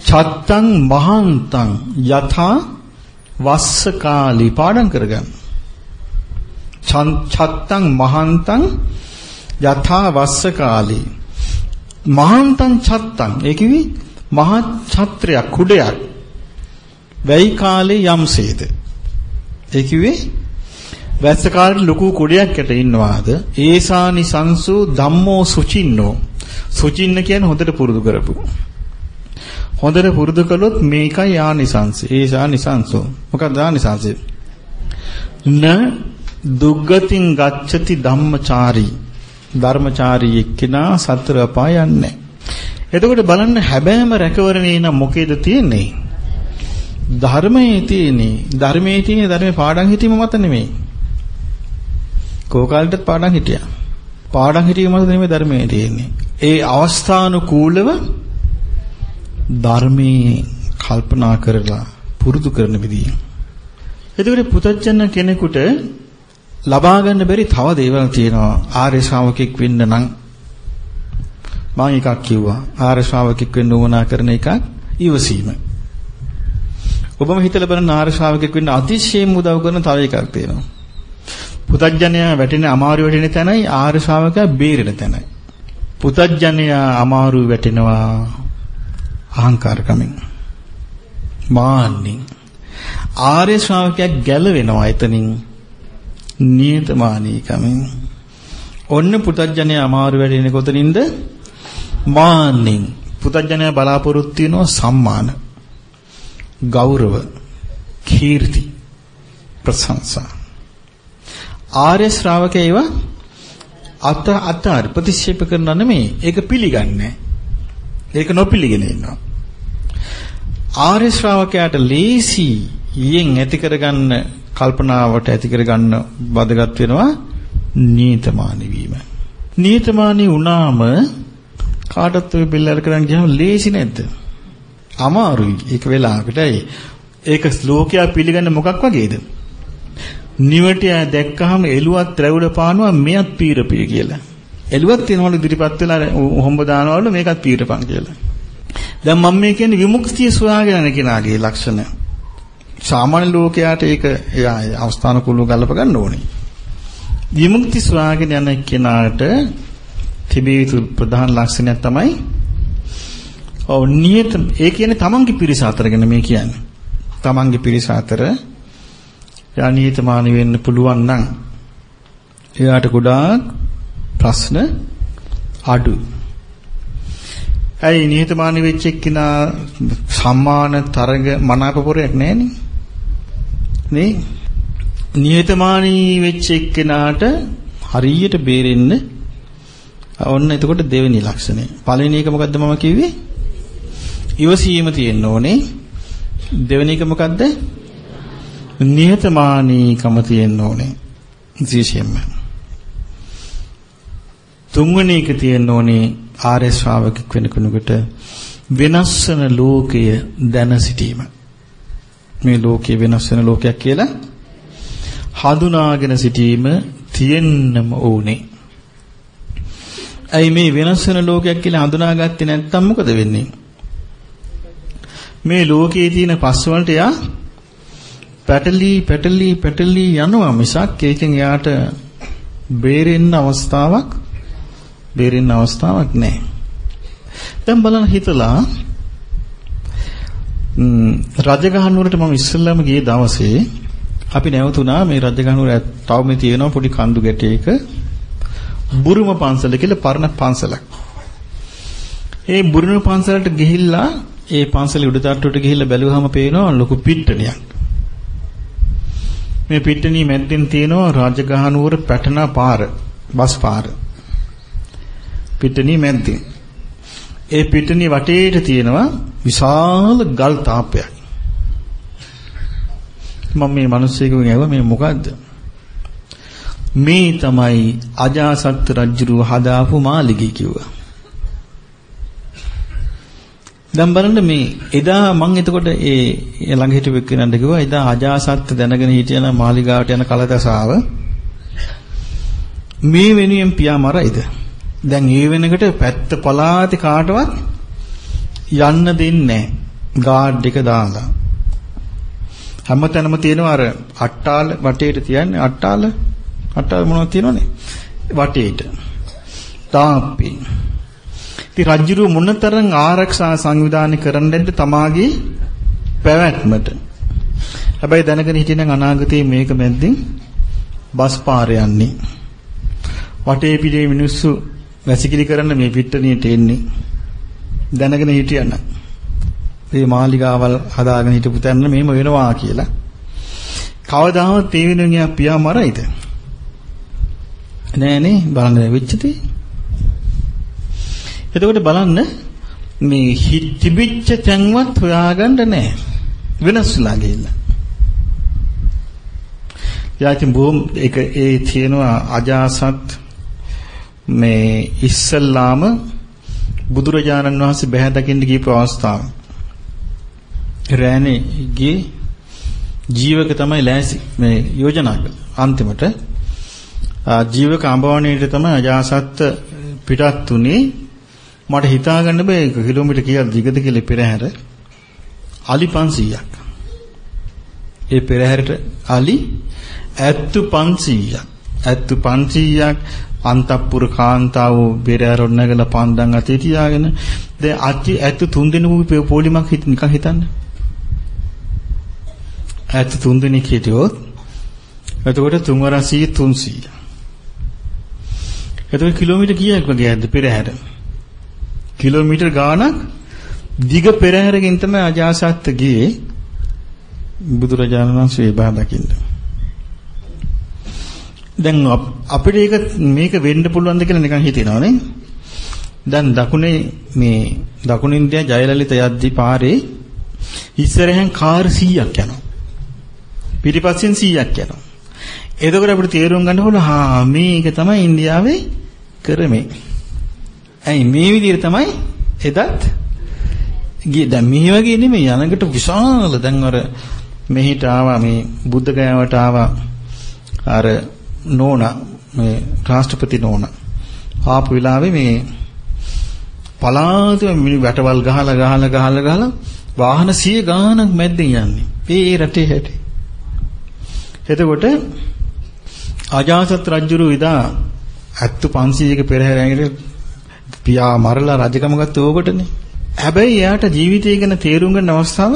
Speaker 1: චත්තං මහන්තං යථා වස්ස කාලී පාඩම් කරගන්න. චත්තං මහන්තං යථා වස්ස කාලී මහන්තං චත්තං. ඒ කිවි මහා ඡත්‍රයක් කුඩයක් වැයි කාලේ යම්සේද ඒ කිව්වේ වැස්ස කාලේ ලොකු කුඩයක් යට ඉන්නවාද? ඒසානි සංසු ධම්මෝ සුචින්නෝ. සුචින්න කියන්නේ හොඳට පුරුදු කරපු. හොඳට පුරුදු කළොත් මේකයි ආනිසංසය ඒසානිසංසෝ මොකක්ද ආනිසංසය න දුග්ගතින් ගච්ඡති ධම්මචාරී ධර්මචාරී එක්කිනා සතර අපාය යන්නේ. එතකොට බලන්න හැබෑම රැකවරණේ නම් මොකේද තියෙන්නේ? ධර්මයේ තියෙන්නේ. ධර්මයේ තියෙන ධර්මේ පාඩම් හිතීම මත නෙමෙයි. කෝකාලටත් පාඩම් හිටියා. පාඩම් හිතීම මත නෙමෙයි ධර්මයේ තියෙන්නේ. ඒ අවස්ථානුකූලව ධර්මයේ කල්පනා කරලා පුරුදු කරන විදිය. එතකොට පුතජන කෙනෙකුට ලබා ගන්න බැරි තව දේවල් තියෙනවා. ආර්ය ශ්‍රාවකෙක් වෙන්න නම් මම එකක් කිව්වා. ආර්ය ශ්‍රාවකෙක් වෙන්න උවමනා කරන එකක් ඉවසීම. ඔබම හිතලා බලන්න ආර්ය ශ්‍රාවකෙක් වෙන්න අතිශයින් උදව් කරන තව එකක් තියෙනවා. පුතඥයා වැටෙන අමාරු වැටෙන තැනයි ආර්ය ශ්‍රාවකයා බේරෙන තැනයි. පුතඥයා අමාරු වැටෙනවා. අහංකාරකමින්. මාන්නින්. ආර්ය ශ්‍රාවකයා ගැලවෙනවා එතනින්. නියතමානීකමින්. ඔන්න පුතඥය අමාරු වැඩෙන්නේ කොතනින්ද? මාන්නෙන්. පුතඥය බලාපොරොත්තු වෙනවා සම්මාන ගෞරව කීර්ති ප්‍රශංසා. ආර්ය ශ්‍රාවකයව අත අතර ප්‍රතික්ෂේප කරන නෙමෙයි. ඒක පිළිගන්නේ. ඒක නොපිළිගෙන ඉන්නවා ආර්ය ශ්‍රාවකයාට ලේසි යෙන් ඇති කරගන්න කල්පනාවට ඇති කරගන්න බදගත් වෙනවා නීතමානී වීම. නීතමානී වුණාම කාටත් ඔය බෙල්ලර කරන් ගියාම ලේසි නැද්ද? අමාරුයි. ඒක වෙලාවකටයි. ඒක ලෝකයා පිළිගන්නේ මොකක් වගේද? නිවටිය දැක්කහම එළුවත් රැවුල පානවා මෙයත් පීරපිය කියලා. එළුවත් වෙනවලු ඉදිරිපත් වෙලා හොම්බ දානවලු මේකත් පීරපන් කියලා. දැන් මම මේ කියන්නේ විමුක්තිය සොයාගෙන යන කෙනාගේ ලක්ෂණ. සාමාන්‍ය ලෝකයාට ඒක එයා අවස්ථානුකූලව ගලප ගන්න ඕනේ. විමුක්ති සොයාගෙන යන කෙනාට තිබිය යුතු ප්‍රධාන ලක්ෂණයක් තමයි ඔව් නියත ඒ කියන්නේ තමන්ගේ පිරිස අතර ගැන මේ කියන්නේ. තමන්ගේ පිරිස අතර යා නියතමානී වෙන්න පුළුවන් නම් එයාට ගොඩාක් ප්‍රශ්න අඩු. ඇයි නිහතමානී වෙච්ච එක්කිනා සම්මාන තරග මනාපපොරයක් නැහෙනේ. නේ නියතමානී වෙච්ච එක්කෙනාට හරියට බේරෙන්න ඔන්න එතකොට දෙවෙනි ලක්ෂණය. පළවෙනි එක මොකද්ද මම කිව්වේ? ඉවසීම තියෙන්න ඕනේ. දෙවෙනි එක මොකද්ද? නියතමානීකම තියෙන්න ඕනේ. විශේෂයෙන්ම. තුන්වෙනි එක තියෙන්න ඕනේ ආර්ය ශ්‍රාවකෙක් වෙන කෙනෙකුට වෙනස් වෙන ලෝකය දැන සිටීම. මේ ලෝකයේ වෙනස් වෙන ලෝකයක් කියලා හඳුනාගෙන සිටීම තියෙන්නම ඕනේ. ඇයි මේ වෙනස් වෙන ලෝකයක් කියලා හඳුනාගත්තේ නැත්නම් මොකද වෙන්නේ? මේ ලෝකයේ තියෙන පස් වලට යා පැටලි පැටලි පැටලි යනවා මිසක් ඒකෙන් යාට බේරෙන්න අවස්ථාවක් බේරෙන්න අවස්ථාවක් නැහැ. දැන් බලන්න හිතලා රජගහනුවරට මම ඉස්සෙල්ලාම ගිය දවසේ අපි නැවතුණා මේ රජගහනුවර තවම තියෙනවා පොඩි කන්දු ගැටයක බුරුම පන්සල කියලා පරණ පන්සලක්. ඒ බුරුම පන්සලට ගිහිල්ලා ඒ පන්සලේ උඩ තට්ටුවට ගිහිල්ලා බැලුවහම පේනවා ලොකු පිට්ටනියක්. මේ පිට්ටනිය මැද්දෙන් තියෙනවා රාජගහනුවර පැටනා පාර, බස් පාර. පිට්ටනිය මැද්දෙන්. ඒ පිටණිය වටේට තියෙනවා විශාල ගල් තාපයක්. මම මේ මිනිස්සෙකුගෙන් ඇහුවා මේ මොකද්ද? මේ තමයි අජාසත් රජුව හදාපු මාලිගය කිව්වා. දැන් බලන්න මේ එදා මම එතකොට ඒ ළඟ හිටපු එක්කෙනාට කිව්වා එදා අජාසත් දැනගෙන හිටියන මාලිගාවට යන කලදසාව මේ වෙනුවෙන් පියා මරයිද? දැන් ඒ වෙනකොට පැත්ත පලාති කාටවත් යන්න දෙන්නේ නැහැ. ගාඩ් එක දාලා. හැමතැනම තියෙනවා අර අට්ටාල වටේට තියන්නේ අට්ටාල අට්ටාල මොනවද තියෙනවනේ වටේට. තාප්පි. ඉතින් රජුරු මොනතරම් ආරක්ෂා සංවිධානය කරන්නද තමාගේ පැවැත්මට. හැබැයි දැනගෙන හිටියනම් අනාගතයේ මේක මැද්දෙන් බස් පාර යන්නේ. වටේ පිටේ මිනිස්සු වැසිකිලි කරන්න මේ පිට්ටනියට එන්නේ. දැනගෙන හිටියනම් මේ මාලිගාවල් හදාගෙන හිටපු තැන මෙහෙම වෙනවා කියලා. කවදාවත් ඒ වෙනුවෙන් යා පියා මරයිද? නෑනේ බලන්න වෙච්ච දේ. එතකොට බලන්න මේ හිතිබිච්ච තැන්වත් හොයාගන්න නෑ. වෙනස්ලා ගිහිල්ලා. යාචින් බොහොම ඒක ඒ තියෙනවා අජාසත් මේ ඉස්සල්ලාම බුදුරජාණන් වහන්සේ බැහැ දකින්න ගියපු අවස්ථාව. රෑනේ ගියේ ජීවක තමයි ලෑසි මේ යෝජනා කළේ. අන්තිමට ජීවක අඹවණේට තමයි අජාසත් පිටත් උනේ. මට හිතා ගන්න බෑ කිලෝමීටර් කීයක් දිගද කියලා පෙරහැර. අලි 500ක්. ඒ පෙරහැරට අලි ඇත්තු 500ක්. ඇත්තු 500ක් අන්තපුර කාන්තාව බෙරෑර ඔන්නගලා පන්දන් අතේ තියාගෙන දැන් අච්චි ඇත්තු තුන් දෙනෙකු පොලිමක් හිත නිකන් හිතන්න. ඇත්තු තුන් දෙනෙක් හිටියොත් එතකොට තුන් වරසී 300. එතකොට කිලෝමීටර් කීයක් වගේ යද්ද පෙරහැර? කිලෝමීටර් ගාණක් දිග පෙරහැරකින් තමයි අජාසත් ගියේ බුදුරජාණන් වහන්සේ බා දකින්න. දැන් අපිට ඒක මේක වෙන්න පුළුවන්ද කියලා නිකන් හිතෙනවානේ. දැන් දකුණේ මේ දකුණු ඉන්දියා ජයලලිත යද්දි පාරේ ඉස්සරහෙන් කාර් 100ක් යනවා. පිටිපස්සෙන් 100ක් යනවා. එතකොට අපිට තේරුම් ගන්න ඕන හා මේක තමයි ඉන්දියාවේ ක්‍රමේ. ඇයි මේ විදිහට තමයි එදත් ගියේ දැන් මේ වගේ නෙමෙයි යනකට විශාල දැන් අර මෙහිට ආවා මේ බුද්ධ ගයාවට ආවා අර නෝනා මේ රාෂ්ට්‍රපති නෝනා ආපු වෙලාවේ මේ පලාතේ වැටවල් ගහලා ගහලා ගහලා ගහලා වාහන 100 ගාණක් මැද්දෙන් යන්නේ. ඒ රටේ හැටි. එතකොට අජාසත් රජුරු ඉදා ඇත්තු 500ක පෙරහැරගෙන පියා මරලා රජකම ගත්ත ඕකටනේ. හැබැයි එයාට ජීවිතය ගැන තේරුම් ගන්න අවස්ථාව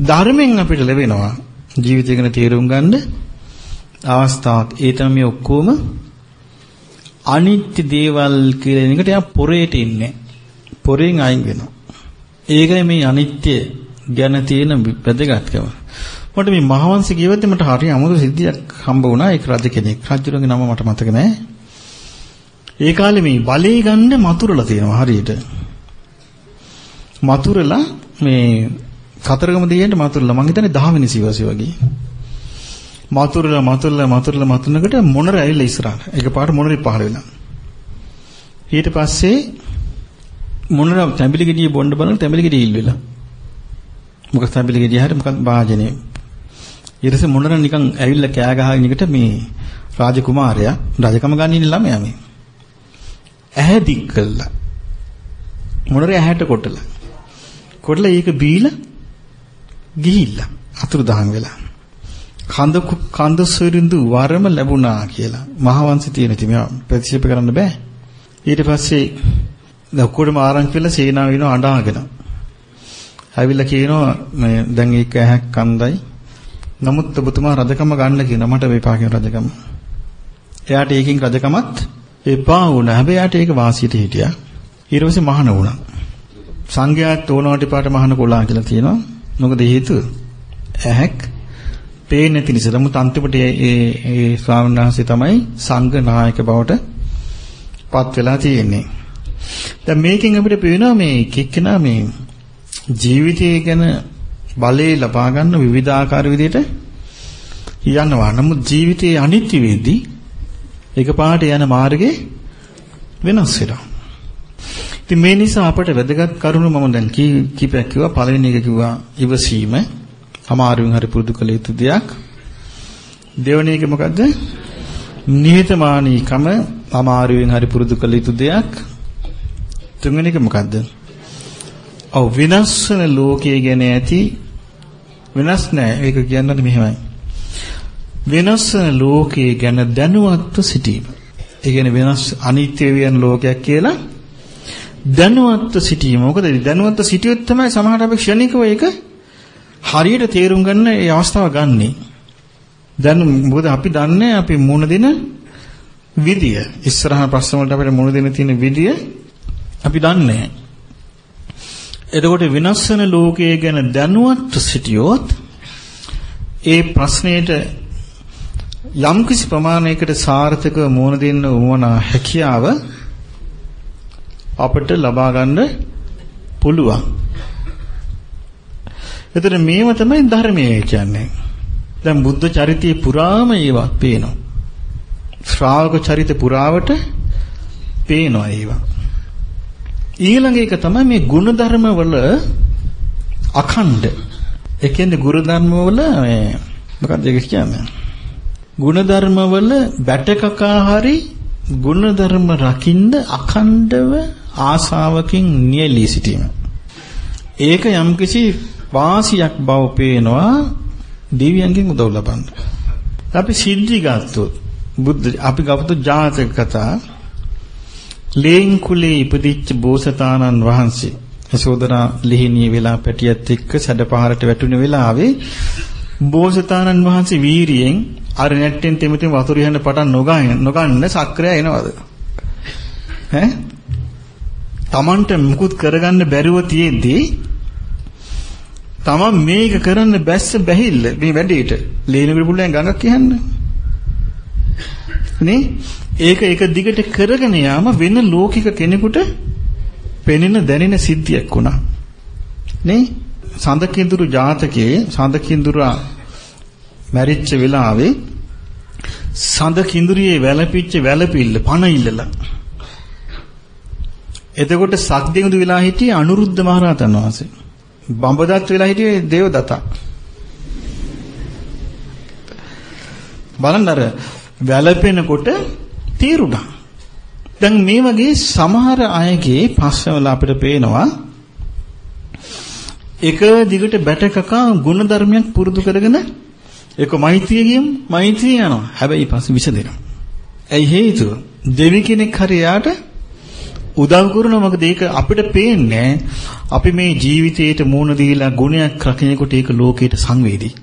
Speaker 1: ධර්මයෙන් අපිට ලැබෙනවා. ජීවිතය ගැන තේරුම් ගන්න අවස්ථාවක්. ඒ තමයි ඔක්කොම අනිත්‍ය දේවල් කියන එකට යා පොරේට ඉන්නේ. පොරෙන් අයින් වෙනවා. ඒකයි මේ අනිත්‍ය ගැන තියෙන වැදගත්කම. මට මේ මහවංශ කියවද්දි මට හරි අමුතු සිද්ධියක් හම්බ වුණා. ඒක රජ කෙනෙක්. රජුගේ නම මට මතක නෑ. ඒ කාලේ මේ බලේ ගන්න මතුරුලා තියෙනවා හරියට. මතුරුලා මේ කතරගම දෙයියන්ට මතුරුලා මං හිතන්නේ 10 වෙනි සිවසේ වගේ. මතුරුලා මතුරුලා මතුරුලා මතුනකට මොනර ඇවිල්ලා ඉස්සරහට. ඒකපාර මොනරි පහළ වෙලා. ඊට පස්සේ මොනර තැඹිලි ගෙඩිය බොන්න බලන තැඹිලි ගෙඩිය ඉල් වෙලා. මොකද තැඹිලි ගෙඩිය හැර මොකක් වාජනේ. ඊට පස්සේ මොනර නිකන් ඇවිල්ලා කෑ ගහගෙන එකට මේ රාජකුමාරයා රජකම ගන්න ඉන්න ළමයා මේ. ඇහැ දික් කළා. මොනරේ ඇහැට කොටලා. කොටලා ඒක බීලා ගිහිල්ලා අතුරුදහන් වෙලා. කඳ කඳ සොරින්දු වරම ලැබුණා කියලා මහවංශය තියෙන ඉතින් මේවා ප්‍රතික්ෂේප කරන්න බෑ. ඊට පස්සේ ඔක්කොටම ආරංචි වෙලා සේනාව වෙනවා අඬාගෙන. ඇවිල්ලා කියනවා මේ දැන් ඒක ඇහක් කන්දයි. නමුත් ඔබතුමා රජකම ගන්න කියනවා මට මේපා කියන රජකම. එයාට ඒකෙන් රජකමත් එපා වුණා. හැබැයි යාට ඒක වාසියට හිටියා. ඊට පස්සේ මහාන වුණා. සංඝයාත් ඕනවට පාට මහාන කොලා කියලා තියෙනවා. මොකද හේතුව? ඇහැක් පේන්නේ නැති නිසා. නමුත් අන්තිමට ඒ ඒ ස්වාමීන් වහන්සේ තමයි සංඝ නායක බවට පත් වෙලා තියෙන්නේ. දැන් මේකෙන් අපිට පේනවා මේ එක්කෙනා මේ ජීවිතය ගැන බලේ ලබා ගන්න විවිධාකාර විදිහට යනවා. නමුත් ජීවිතයේ අනිත්‍ය වෙද්දී එකපාරට යන මාර්ගේ වෙනස් වෙනවා. ඉතින් මේ නිසා අපට වැදගත් කරුණු මම දැන් කීපයක් කිව්වා. පළවෙනි එක කිව්වා ඉවසීම. අමාරුවෙන් හරි පුරුදු කළ යුතු දෙයක්. දෙවෙනි එක මොකද්ද? නිහතමානීකම අමාරුවෙන් හරි පුරුදු කළ යුතු දෙයක්. තුන්වෙනි එක මොකද්ද? ඔව් විනාශ වෙන ලෝකයේ ගැන ඇති වෙනස් නැහැ. ඒක කියන්නේ මෙහෙමයි. වෙනස් වෙන ලෝකයේ ගැන දැනුවත්ව සිටීම. ඒ කියන්නේ වෙනස් අනිත්‍ය වෙන ලෝකයක් කියලා දැනුවත්ව සිටීම. මොකද දැනුවත්ව සිටියොත් තමයි සමහරවිට අපි ක්ෂණිකව ඒක හරියට තේරුම් ගන්න ඒ අවස්ථාව ගන්නෙ. දැන් මොකද අපි දන්නේ අපි මුණ දෙන විදිය. ඉස්සරහ ප්‍රශ්න වලට අපිට මුණ දෙන්න තියෙන විදිය අපි දන්නේ එතකොට විනාශ වෙන ලෝකයේ ගැන දැනුවත්ව සිටියොත් ඒ ප්‍රශ්නයට යම් කිසි ප්‍රමාණයකට සාර්ථකව මුණ දෙන්න උවමනා හැකියාව අපිට ලබා ගන්න පුළුවන්. එතන මේව තමයි ධර්මය කියන්නේ. දැන් බුද්ධ චරිතය පුරාම ඒවා පේනවා. ශ්‍රාවක චරිත පුරාවට පේනවා ඒවා. ඊළඟ එක තමයි මේ ಗುಣධර්ම වල අඛණ්ඩ. ඒ කියන්නේ ගුරුධර්ම වල මේ මොකක්ද ඒක කියන්නේ? ಗುಣධර්ම වල බැටකකා හරි ಗುಣධර්ම රකින්න අඛණ්ඩව ආසාවකින් නියලී සිටීම. ඒක යම්කිසි වාසියක් බව පේනවා දෙවියන්ගෙන් උදව් ලබන්න. අපි සිද්ධි ගත්තොත් බුද්ධ අපි ගත්තොත් ජාතක කතා ලේන් කුලේ ඉපදිච්ච බෝසතාණන් වහන්සේ යසෝදරා ලිහිණිය වෙලා පැටියත් එක්ක සැඩපහරට වැටුණ වෙලාවේ බෝසතාණන් වහන්සේ වීරියෙන් අර නැට්ටෙන් තෙමෙතින් වතුර යන පටන් නොගන්න නොගන්න සක්‍රය එනවද ඈ Tamanට මුකුත් කරගන්න බැරිව තියෙද්දී තමන් මේක කරන්න බැස්ස බැහිල්ල. මේ වැඩේට. ලේනකට පුළුවන් ගඟක් කියන්නේ. නේ? ඒක එක දිගට කරගෙන යාම වෙන ලෝකික කෙනෙකුට පෙනෙන දැනෙන සිද්ධියක් වුණා. නේ? සඳකින්දුරු ජාතකයේ සඳකින්දුරා මැරිච්ච වෙලාවේ සඳකින්දුරියේ වැළපිච්ච වැළපිල්ල පණ ඉල්ලලා. එතකොට සක්දෙඟුදු වෙලා හිටියේ අනුරුද්ධ මහරහතන් වහන්සේ. බඹදත් වෙලා හිටියේ දේවදත්ත. බලන්න අර වැළපෙනකොට තීරුණා. දැන් මේ වගේ සමහර අයගේ පස්සවල අපිට පේනවා එක දිගට බැටකකා ගුණ ධර්මයක් පුරුදු කරගෙන ඒක මෛත්‍රිය කියමු මෛත්‍රිය යනවා. හැබැයි පස්සේ විස දෙනවා. ඇයි හේතුව? දෙවි කෙනෙක් හරි යාට උදව් කරනවා මොකද ඒක අපිට පේන්නේ අපි මේ ජීවිතේට මූණ දීලා ගුණයක් රකින්නකොට ඒක ලෝකයට සංවේදී.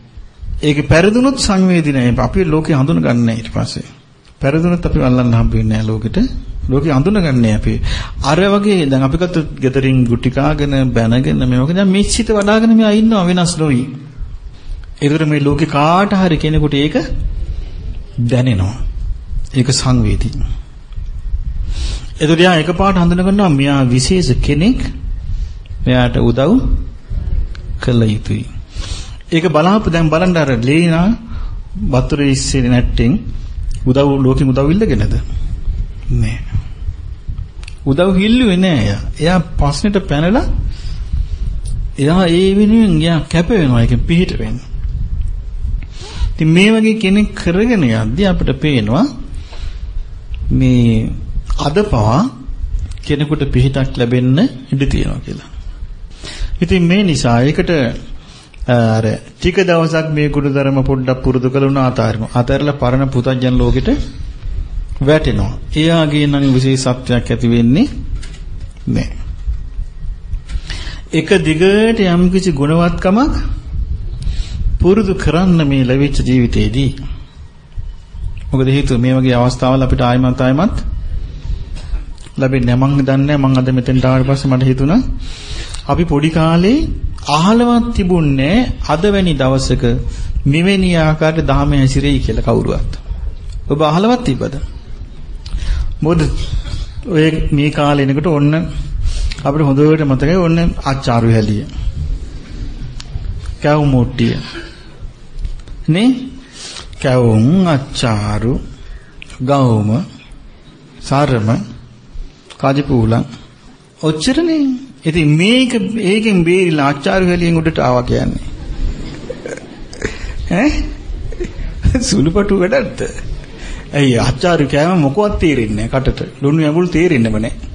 Speaker 1: ඒක පෙරදුනොත් සංවේදී නෑ. අපි ලෝකේ හඳුනගන්නේ ඊට පස්සේ. පෙරදුනොත් අපි අල්ලන්න හම්බ වෙන්නේ නෑ ලෝකෙට. ලෝකේ හඳුනගන්නේ අපි. අර වගේ දැන් අපි කත් ගෙදරින් ගුටි කාගෙන බැනගෙන මේ වගේ දැන් මිච්චිත වඩාගෙන මෙයා ඉන්නවා වෙනස් නොවි. ඒතර මේ ලෝකේ කාට හරි කෙනෙකුට ඒක දැනෙනවා. ඒක සංවේදී. එතකොට යා එකපාරට හඳුනගන්නවා මෙයා විශේෂ කෙනෙක්. මෙයාට උදව් කළ යුතුයි. ඒක බලාපොරොත්තු දැන් බලන්න අර ලේනා වතුරේ ඉස්සේ නැට්ටෙන් උදව් ලෝකෙම උදව් ඉල්ලගෙනද? නෑ. උදව් හිල්ලුවේ නෑ එයා. එයා ප්‍රශ්නෙට පැනලා එයා ඒ වෙනුවෙන් එයා කැප වෙනවා ඒකෙන් පිහිට වෙන්න. ඉතින් මේ වගේ කෙනෙක් කරගෙන යද්දී අපිට පේනවා මේ අද පවා කෙනෙකුට පිහිටක් ලැබෙන්න ඉඩ තියෙනවා කියලා. ඉතින් මේ නිසා ඒකට අර ටික දවසක් මේ ගුණධර්ම පොඩ්ඩක් පුරුදු කළුණා අතාරිනවා. අතාරලා පරණ පුතඥන් ලෝකෙට වැටෙනවා. එයාගේ නම් විශේෂත්වයක් ඇති වෙන්නේ නැහැ. එක දිගට යම්කිසි ගුණවත්කමක් පුරුදු කරන්න මේ ලැබිච්ච ජීවිතේදී මොකද හේතුව මේ වගේ අවස්ථාවල අපිට ආයමත් ආයමත් ලැබෙන්නේ මම දන්නේ මම අද මෙතෙන්ට ආවට පස්සේ මට හිතුණා අපි පොඩි කාලේ අහලවත් තිබුණේ අද වැනි දවසක මෙවැනි ආකාරයට දහම හැසිරෙයි කියලා කවුරුවත්. ඔබ අහලවත් තිබ්බද? මොකද ඔය මේ කාලේ එනකොට ඔන්න අපිට හොඳට මතකයි ඔන්න ආචාරු හැලිය. කැවුම් මුට්ටිය. නේ? කැවුම් ආචාරු ගෞම, සාරම, කාජපූලං ඔච්චරනේ. ඉතින් මේක ඒකෙන් බේරිලා ආචාර්ය වැලියෙන් උඩට ආවා කියන්නේ. ඈ? සුළුපටු වැඩක්ද? ඇයි ආචාර්ය කෑම මොකවත් තේරෙන්නේ නැහැ කටට. ලුණු ඇඹුල් තේරෙන්නේම නැහැ.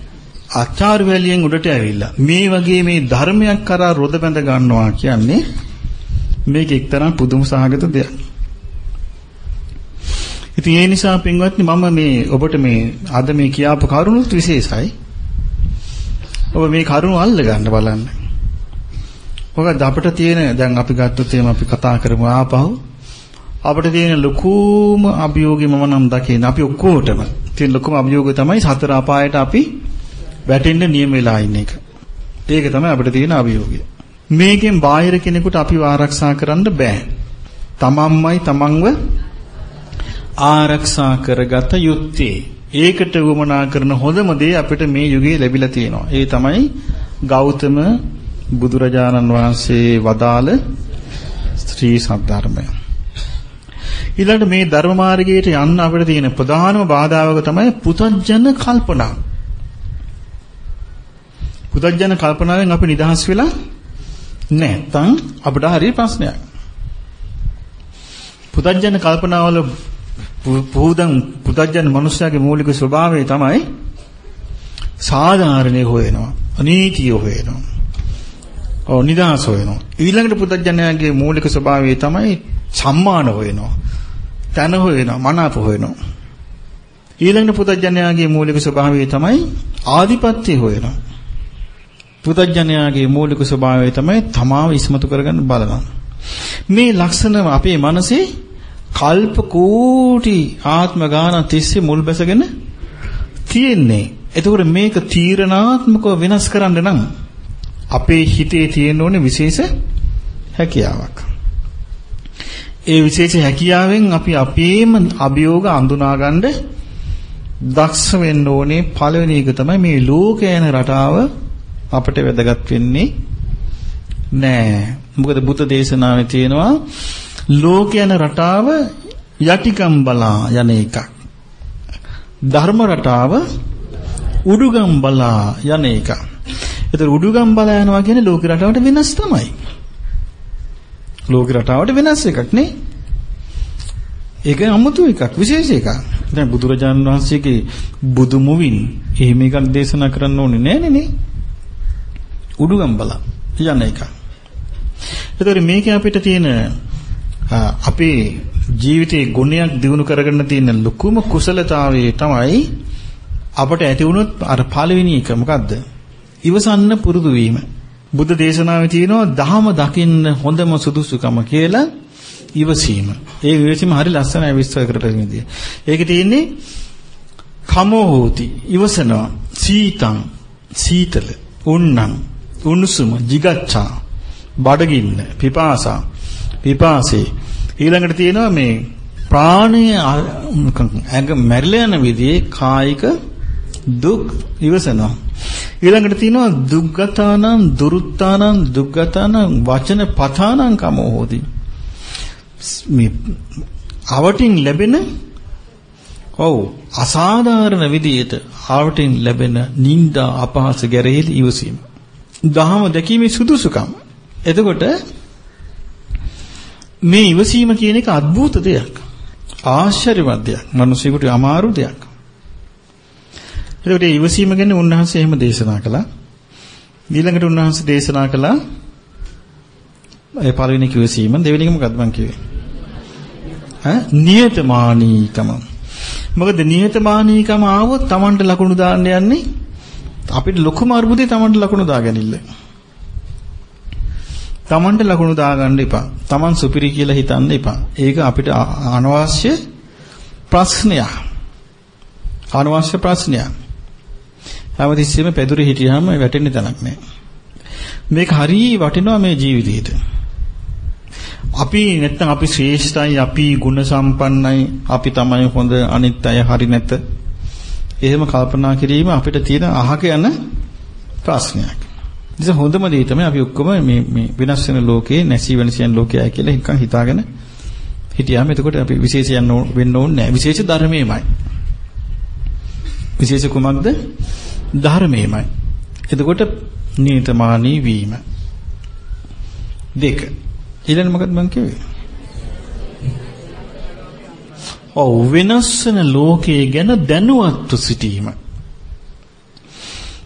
Speaker 1: ආචාර්ය වැලියෙන් උඩට ඇවිල්ලා මේ වගේ මේ ධර්මයක් කරා රොද බැඳ ගන්නවා කියන්නේ මේක එක්තරා පුදුම සහගත දෙයක්. ඉතින් ඒ නිසා පින්වත්නි මම මේ ඔබට මේ අද මේ කියාපු කරුණුත් විශේෂයි. ඔබ මේ කරුණ අල්ල ගන්න බලන්න. මොකද අපිට තියෙන දැන් අපි ගත්තොත් එහෙම අපි කතා කරමු ආපහු අපිට තියෙන ලොකුම අභියෝගය මම නම් දකින අපි ඔක්කොටම තියෙන ලොකුම අභියෝගය තමයි සතර අපායට අපි වැටෙන්න නියම වෙලා ඉන්න එක. ඒක තමයි අපිට තියෙන අභියෝගය. මේකෙන් බාහිර කෙනෙකුට අපිව ආරක්ෂා කරන්න බෑ. තමන්මයි තමන්ව ආරක්ෂා කරගත යුත්තේ. ඒකට වමනා කරන හොඳම දේ අපිට මේ යුගයේ ලැබිලා තියෙනවා. ඒ තමයි ගෞතම බුදුරජාණන් වහන්සේ වදාළ ශ්‍රී සද්ධර්මය. ඊළඟට මේ ධර්ම මාර්ගයට යන්න අපිට තියෙන ප්‍රධානම බාධාවක තමයි පුතඥ කල්පනා. පුතඥ කල්පනාවෙන් අපි නිදහස් වෙලා නැත්නම් අපිට හරි ප්‍රශ්නයක්. පුතඥ කල්පනාවල පුහුදන් පුතඥ මනුස්සයාගේ මූලික ස්වභාවය තමයි සාධාරණේ හොයනවා. අනීතිය හොයනවා. ඔව් නිදහස හොයනවා. ඊළඟට පුතඥයාගේ මූලික ස්වභාවය තමයි සම්මාන හොයනවා. තන හොයනවා, මනාප හොයනවා. ඊළඟට පුතඥයාගේ මූලික ස්වභාවය තමයි ආධිපත්‍ය හොයනවා. පුතඥයාගේ මූලික ස්වභාවය තමයි තමාව ඉස්මතු කරගන්න බලනවා. මේ ලක්ෂණ අපේ මනසේ කල්ප කෝටි ආත්ම ගාන තිස්සේ මුල් බැසගෙන තියෙන්නේ. එතකොට මේක තීරණාත්මකව වෙනස් කරන්න නම් අපේ හිතේ තියෙන ඕනේ විශේෂ හැකියාවක්. ඒ විශේෂ හැකියාවෙන් අපි අපේම අභියෝග අඳුනාගන්න දක්ෂ වෙන්න ඕනේ පළවෙනි එක තමයි මේ ලෝකයන රටාව අපිට වැදගත් වෙන්නේ නෑ. මොකද බුද්ධ දේශනාවේ තියෙනවා ලෝකයන රටාව යටිකම් බලා යන එකක්. ධර්ම රටාව උඩුගම් බලා යන එකක්. ඒතර උඩුගම් බලා යනවා කියන්නේ ලෝක රටාවට වෙනස් තමයි. ලෝක රටාවට වෙනස් එකක් නේ. ඒක අමුතු එකක් විශේෂ එකක්. දැන් බුදුරජාණන් වහන්සේගේ බුදු මුවින් එහෙම එකක් දේශනා කරන්න ඕනේ නෑනේ නේ. උඩුගම් බලා යන එකක්. ඒතර මේකේ අපිට තියෙන අපේ ජීවිතයේ ගුණයක් දිනු කරගන්න තියෙන ලොකුම කුසලතාවය තමයි අපට ඇති වුණොත් අර පළවෙනි එක මොකද්ද? ඉවසන්න පුරුදු වීම. බුද්ධ දේශනාවේ තියෙනවා දහම දකින්න හොඳම සුදුසුකම කියලා ඉවසීම. ඒ ඉවසීම හරි ලස්සනයි විස්තර කරපෙන්නේ. ඒකේ තියෙන්නේ කමෝ හෝති ඉවසනවා සීතං සීතල උන්නං උණුසුම jigaccha බඩගින්න පිපාසා පිපාසේ ඊළඟට තියෙනවා මේ ප්‍රාණය ඇඟ මැරිලා යන විදිහේ කායික දුක් ඉවසනවා ඊළඟට තියෙනවා දුක්ගතානං දුරුත්තානං දුක්ගතානං වචන පතානං කමෝ හෝති මේ අවටින් ලැබෙන ඔව් අසාධාරණ විදියට ආවටින් ලැබෙන නිന്ദා අපහාස ගැරහිලි ඉවසීම. දහම දැකීමේ සුදුසුකම්. එතකොට මේ ඉවසීම කියන එක අద్భుත දෙයක්. ආශ්චර්යවත් දෙයක්. මිනිසෙකුට අමාරු දෙයක්. එතකොට ඉවසීම ගැන උන්වහන්සේ එහෙම දේශනා කළා. ඊළඟට උන්වහන්සේ දේශනා කළා ඒ පළවෙනි කිවසීම දෙවෙනි එක මොකක්ද මං කිව්වේ? ඈ නියතමානීකම. මොකද නියතමානීකම ආවොත් Tamanට ලකුණු දාන්න යන්නේ අපිට ලොකුම අරුබුදේ Tamanට ලකුණු දාගනින්න. Tamanට ලකුණු දාගන්න එපා. Taman සුපිරි කියලා හිතන්න එපා. ඒක අපිට අනවශ්‍ය ප්‍රශ්නයක්. අනවශ්‍ය ප්‍රශ්නයක්. හැමතිස්සෙම පැදුරේ හිටියාම වැටෙන්න තැනක් නැහැ. මේක හරිය වටිනවා මේ ජීවිතේට. අපි නැත්තම් අපි ශ්‍රේෂ්ඨයි, අපි ගුණ සම්පන්නයි, අපි තමයි හොඳ අනිත් අය හරි නැත. එහෙම කල්පනා කිරීම අපිට තියෙන අහක යන ප්‍රශ්නයක්. ඉතින් හොඳම දේ තමයි අපි ඔක්කොම මේ මේ වෙනස් වෙන ලෝකේ නැසී වෙනසියන් ලෝකයයි කියලා නිකන් හිතාගෙන හිටියාම එතකොට අපි විශේෂයන් වෙන්න ඕනේ නැහැ. විශේෂ ධර්මයේමයි. විශේෂ කුමක්ද? ධර්මයමයි. එතකොට නියතමානී වීම. දෙක. ඊළඟ මොකක්ද මං කිව්වේ? ඔව් වෙනස් වෙන ලෝකයේ ගැන දැනුවත්ව සිටීම.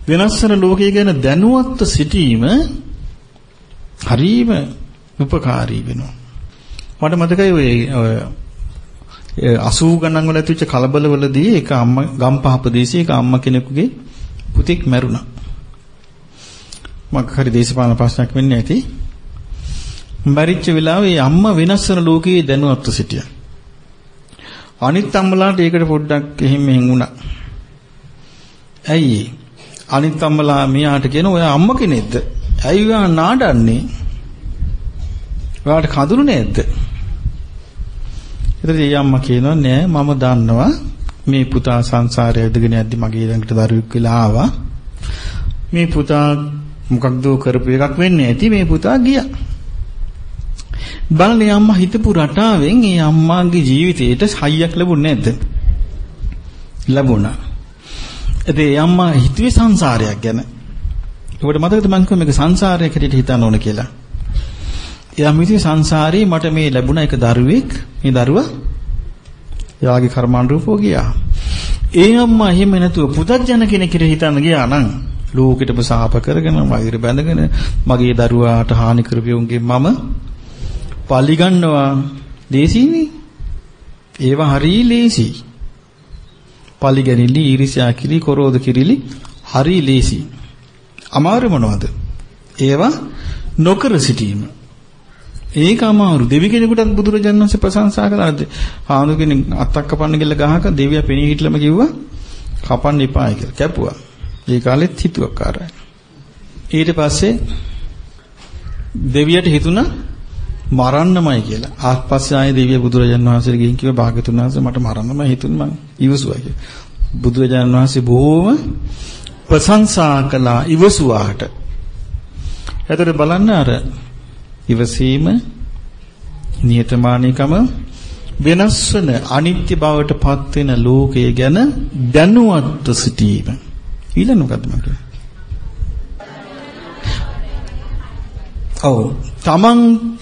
Speaker 1: වෙනස් වෙන ලෝකයේ ගැන දැනුවත්ව සිටීම හරීම උපකාරී වෙනවා. මට මතකයි ඔය 80 ගණන් වල ඇතිවෙච්ච කලබලවලදී එක අම්මා ගම්පහ ප්‍රදේශයේ එක අම්මා කෙනෙකුගේ පුතෙක් මැරුණා. මක් හරි දේශපාලන ප්‍රශ්නයක් වෙන්නේ නැති. මැරිච්ච වෙලාවේ අම්මා වෙනස් වෙන ලෝකයේ දැනුවත්ව සිටියා. අනිත් අම්මලාට ඒකට පොඩ්ඩක් එහෙම මෙහෙන් වුණා. ඇයි අනිත් අම්මලා මෙයාට කියන ඔය අම්ම කෙනෙක්ද? ඇයි ඔයා නාඩන්නේ? ඔයාට කඳුළු නේද? ඊට ඒ අම්මා කියනවා නෑ මම දන්නවා මේ පුතා සංසාරය ඇදගෙන යද්දි මගේ ළඟට දරුවෙක් වෙලා ආවා. මේ පුතා මොකක්ද කරපු එකක් වෙන්නේ ඇති මේ පුතා ගියා. බලන්න අම්මා හිතපු රටාවෙන් ඒ අම්මාගේ ජීවිතේට හයියක් ලැබුණේ නැද්ද? ලැබුණා. ඒ අම්මා හිතුවේ සංසාරයක් ගැන. ඒකට මතකද මං කිව්වා මේක සංසාරයක් හැටියට හිතන්න ඕන කියලා. එයා මිති සංසාරේ මට මේ ලැබුණ එක දරුවෙක් මේ දරුවා එයාගේ කර්මානුරූපව ගියා. ඒ අම්මා එහෙම නැතුව පුදජන කෙනෙක් කියලා හිතන්න ගියා නම් ලෝකෙටම සාප කරගෙන වෛර බැඳගෙන මගේ දරුවාට හානි කරපියුන්ගේ මම පලි ගන්නවා ලේසිනේ. ඒවා හරි ලේසි. පලි ගැනිලි ඊර්ෂ්‍යා කිරි කොරෝධ කිරිලි හරි ලේසි. අමාරු මොනවද? ඒවා නොකර සිටීම. ඒක අමාරු. දෙවි කෙනෙකුටත් බුදුරජාණන් වහන්සේ ප්‍රශංසා කළාද? හාමුදුර කෙනෙක් අත්තක් කපන්න ගිහලා ගහක දෙවියා පෙනී හිටලම කිව්වා කපන්න එපායි කියලා. කැපුවා. ඒ කාලෙත් හිතුවක්කාරයි. ඊට පස්සේ දෙවියට හිතුණා මරන්නමයි කියලා. ආස්පස්සේ ආයේ දෙවිය බුදුරජාණන් වහන්සේට ගිහින් කිව්වා භාග්‍යතුන් වහන්සේ මට මරන්නමයි හිතුනේ මං ඉවසුවා කියලා. බුදුරජාණන් වහන්සේ බොහෝම ප්‍රශංසා කළා ඉවසුවාට. එතකොට බලන්න අර ඉවසීම නියතමානීකම වෙනස් වෙන අනිත්‍ය බවට පත් වෙන ලෝකය ගැන දැනුවත්ව සිටීම. ඊළඟ මොකද්ද මම කියන්නේ? ඔව් තමන්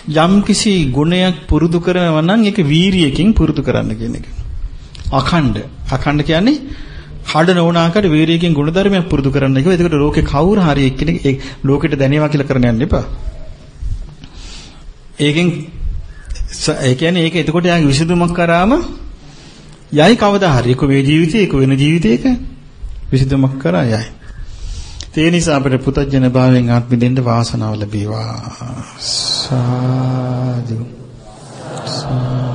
Speaker 1: යම්කිසි ගුණයක් පුරුදු කරනවා නම් ඒක වීරියකින් පුරුදු කරන්න කියන එක. අඛණ්ඩ. අඛණ්ඩ කියන්නේ හඩ නොවන ආකාරයට වීරියකින් ගුණධර්මයක් පුරුදු කරන්න කිව්වා. ඒකට ලෝකේ කවුරු හරි එක්කෙනෙක් ඒ ලෝකෙට දැනේවා කියලා කරන්න යන්න එපා. ඒකෙන් ඒ කියන්නේ ඒක එතකොට යාගේ විසඳුමක් කරාම යයි කවදා හරි ඒක වේ ජීවිතේ ඒක වෙන ජීවිතයක විසඳුමක් කරා යයි. ඒ නිසා අපිට පුතඥ භාවයෙන් ආත්මෙ දෙන්න වාසනාව ලැබේවා. සාදු. සාදු. සාදු.